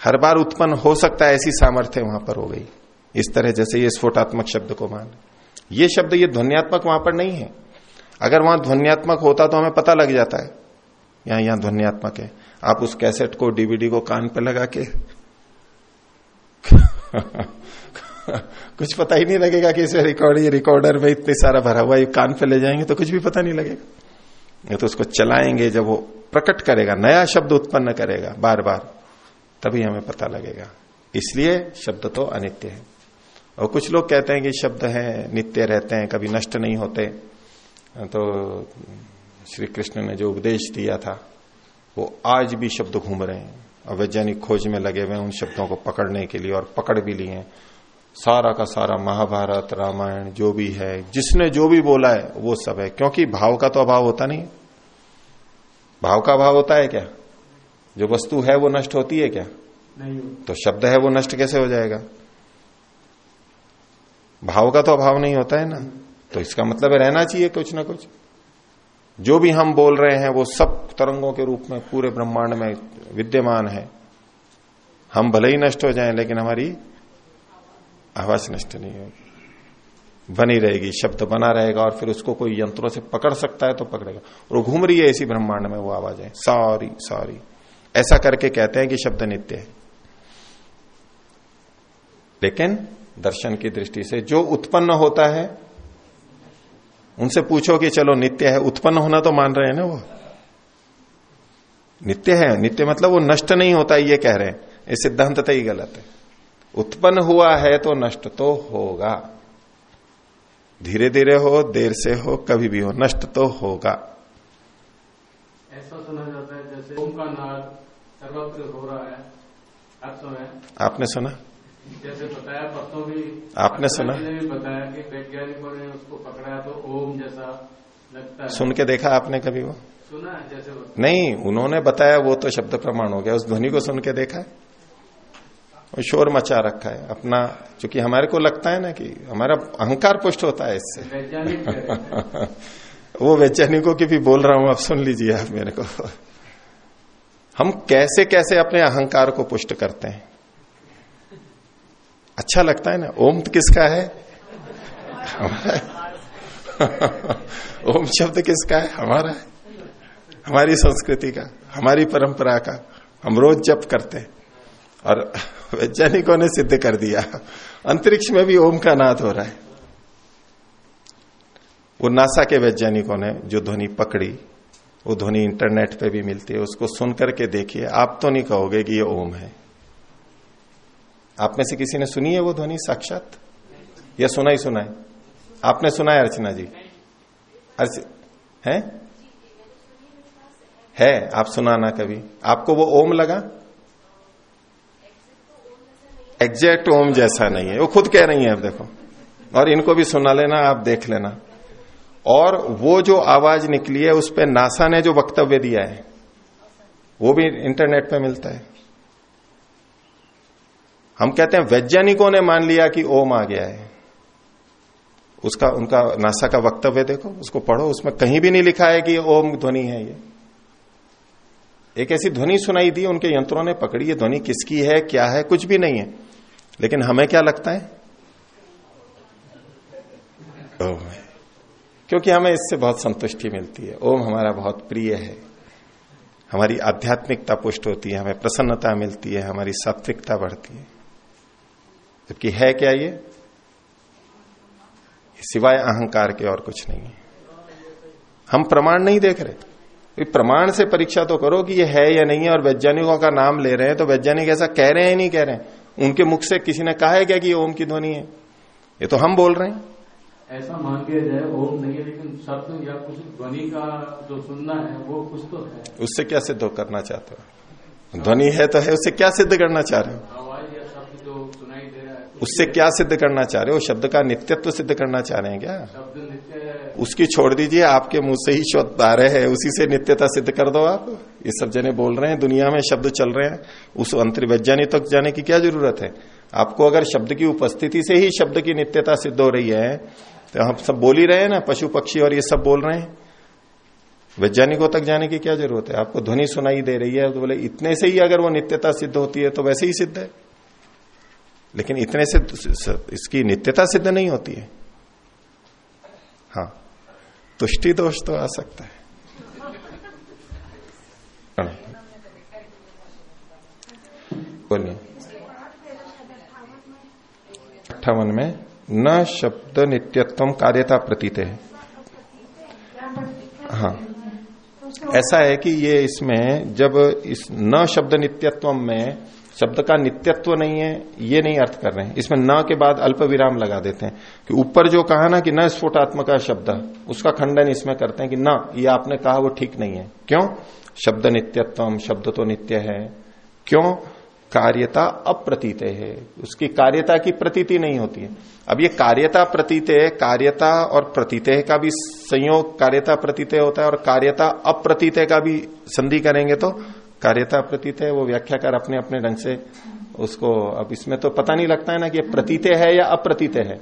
हर बार उत्पन्न हो सकता है ऐसी सामर्थ्य वहाँ पर हो गई। इस तरह जैसे ये स्फोटात्मक शब्द को मान। ये शब्द ये ध्वनियात्मक वहाँ पर नहीं है। अगर वहाँ ध्वनियात्मक होता तो हमें पता लग जाता है। यहाँ यहाँ ध्वनियात्मक है। आप उस कैसेट को, डीवीडी को कान पे लगा के कुछ पता ही नहीं लगेगा कि इसे रिकॉर्ड ये रिकॉर्डर में इतने सारा भरा हुआ ये कान पे ले जाएँगे तो कुछ भी पता नहीं लगेगा। ये तो उसको चलाएँगे, जब वो प्रकट करेगा, नया शब्द उत्पन्न करेगा बार बार तभी हमें पता लगेगा। इसलिए शब्द तो अनित्य है। और कुछ लोग कहते हैं कि शब्द है, नित्य रहते हैं, कभी नष्ट नहीं होते। तो श्री कृष्ण ने जो उपदेश दिया था वो आज भी शब्द घूम रहे हैं। और वैज्ञानिक खोज में लगे हुए उन शब्दों को पकड़ने के लिए और पकड़ भी लिए हैं। सारा का सारा महाभारत रामायण जो भी है जिसने जो भी बोला है वो सब है। क्योंकि भाव का तो अभाव होता नहीं। भाव का अभाव होता है क्या? जो वस्तु है वो नष्ट होती है क्या? नहीं। तो शब्द है वो नष्ट कैसे हो जाएगा? भाव का तो अभाव नहीं होता है ना। तो इसका मतलब है रहना चाहिए कुछ ना कुछ। जो भी हम बोल रहे हैं वो सब तरंगों के रूप में पूरे ब्रह्मांड में विद्यमान है। हम भले ही नष्ट हो जाएँ, लेकिन हमारी आवाज़ नष्ट नहीं होगी। बनी रहेगी, शब्द बना रहेगा और फिर उसको कोई यंत्रों से पकड़ सकता है तो पकड़ेगा। और घूम रही है इसी ब्रह्मांड में, वो आवाज़ है, सॉरी सॉरी। ऐसा करके कहते हैं कि शब्द नित्य है। लेकिन दर्शन की दृष्टि से जो उत्पन्न होता है उनसे पूछो कि चलो नित्य है उत्पन्न होना तो मान रहे हैं ना वो? नित्य है नित्य मतलब वो नष्ट नहीं होता ये कह रहे हैं। ये सिद्धांत ही गलत है। उत्पन्न हुआ है तो नष्ट तो होगा। धीरे धीरे हो देर से हो कभी भी हो नष्ट तो होगा। ऐसा सुना जाता है जैसे ओम का नाद सर्वत्र हो रहा है। आप सुना आपने सुना? जैसे बताया परसों भी आपने सुना? भी बताया कि वैज्ञानिकों ने उसको पकड़ा तो ओम जैसा लगता है। सुन के देखा आपने कभी वो? सुना है जैसे नहीं उन्होंने बताया वो तो शब्द प्रमाण हो गया। उस ध्वनि को सुन के देखा है? और शोर मचा रखा है अपना क्योंकि हमारे को लगता है ना कि हमारा अहंकार पुष्ट होता है इससे। वो वैज्ञानिकों की भी बोल रहा हूँ आप सुन लीजिए आप मेरे को। हम कैसे कैसे अपने अहंकार को पुष्ट करते हैं? अच्छा लगता है ना? ओम तो किसका है? ओम शब्द किसका है? हमारा है। हमारी संस्कृति का, हमारी परंपरा का। हम रोज जप करते हैं। और वैज्ञानिकों ने सिद्ध कर दिया। अंतरिक्ष में भी ओम का नाद हो रहा है। वो नासा के वैज्ञानिकों ने जो ध्वनि पकड़ी, वो ध्वनि इंटरनेट पे भी मिलती है, उसको सुन करके देखिए। आप तो नहीं कहोगे कि ये ओम है। आप में से किसी ने सुनी है वो ध्वनि? साक्षात? या सुना ही सुना है? आपने सुना है अर्चना जी? अर्च, है? है, आप सुनाना कभी। आपको वो ओम लगा? एग्जैक्ट ओम जैसा नहीं है। वो खुद कह रही है, अब देखो। और इनको भी सुना लेना, आप देख लेना। और वो जो आवाज़ निकली है, उस पर नासा ने जो वक्तव्य दिया है, वो भी इंटरनेट पे मिलता है। हम कहते हैं वैज्ञानिकों ने मान लिया कि ओम आ गया है। उसका, उनका, नासा का वक्तव्य देखो, उसको पढ़ो, उसमें कहीं भी नहीं लिखा है कि ओम ध्वनि है ये। एक ऐसी ध्वनि सुनाई दी, उनके यंत्रों ने पकड़ी, ये ध्वनि किसकी है, क्या है, कुछ भी नहीं है। लेकिन हमें क्या लगता है? ओम है। क्योंकि हमें इससे बहुत संतुष्टि मिलती है। ओम हमारा बहुत प्रिय है। हमारी आध्यात्मिकता पुष्ट होती है, हमें प्रसन्नता मिलती है, हमारी सात्विकता बढ़ती है। जबकि है क्या ये? सिवाय अहंकार के और कुछ नहीं। है हम प्रमाण नहीं देख रहे। प्रमाण से परीक्षा तो करो कि ये है या नहीं है और वैज्ञानिकों का नाम ले रहे हैं तो वैज्ञानिक ऐसा कह रहे हैं नहीं कह रहे हैं? उनके मुख से किसी ने कहा है क्या कि ओम की ध्वनि है? ये तो हम बोल रहे हैं। ऐसा मान लिया जाए ओम नहीं है लेकिन शब्द या कुछ ध्वनि का जो सुनना है वो कुछ तो है। उससे क्या सिद्ध करना चाहते हो? ध्वनि है तो है उससे क्या सिद्ध करना चाह रहे हो आवाज़ या शब्द जो सुनाई दे रहा है उससे क्या सिद्ध करना चाह रहे हो? शब्द का नित्यत्व सिद्ध करना चाह रहे हैं क्या? उसकी छोड़ दीजिए, आपके मुँह से ही शब्द आ रहे हैं, उसी से नित्यता सिद्ध कर दो आप। ये सब जने बोल रहे हैं, दुनिया में शब्द चल रहे हैं। उस अंतर वैज्ञानिक तक जाने की क्या ज़रूरत है? आपको अगर शब्द की उपस्थिति से ही शब्द की नित्यता सिद्ध हो रही है तो हम सब बोल ही रहे हैं ना, पशु पक्षी और ये सब बोल रहे हैं। वैज्ञानिकों तक जाने की क्या ज़रूरत है? आपको ध्वनि सुनाई दे रही है तो बोले, इतने से ही अगर वो नित्यता सिद्ध होती है तो वैसे ही सिद्ध है। लेकिन इतने से इसकी नित्यता सिद्ध नहीं होती है। हाँ तुष्टि दोष तो आ सकता है। बोलिए। अट्ठावन में, न शब्द नित्यत्व कार्यता प्रतीत है। हाँ। ऐसा है कि ये इसमें, जब इस न शब्द नित्यत्व में शब्द का नित्यत्व नहीं है, ये नहीं अर्थ कर रहे हैं। इसमें न के बाद अल्प विराम लगा देते हैं कि ऊपर जो कहा ना कि न स्फोटात्मक शब्द, उसका खंडन इसमें करते हैं कि न, ये आपने कहा वो ठीक नहीं है। क्यों? शब्द नित्यत्व शब्द तो नित्य है। क्यों? कार्यता अप्रतीत है। उसकी कार्यता की प्रतीति नहीं होती है। अब ये कार्यता प्रतीत कार्यता और प्रतीत का भी संयोग कार्यता प्रतीत होता है और कार्यता अप्रतीत का भी संधि करेंगे तो कार्यता प्रतीत है, वो व्याख्याकार अपने अपने ढंग से उसको, अब इसमें तो पता नहीं लगता है ना कि प्रतीत है या अप्रतीत है।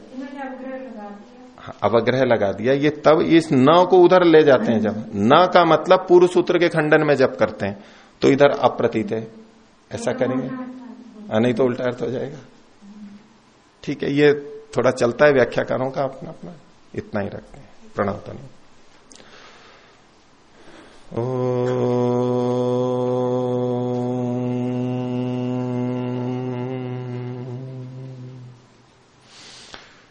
अवग्रह लगा दिया। ये तब इस न को उधर ले जाते हैं जब। न का मतलब पूर्व सूत्र के खंडन में जब करते हैं तो इधर अप्रतीत है। ऐसा करेंगे? नहीं तो उल्टा अर्थ हो जाएगा। ठीक है, ये थोड़ा चलता है व्याख्याकारों का अपना अपना इतना ही रखते हैं। प्रणव तो नहीं ओ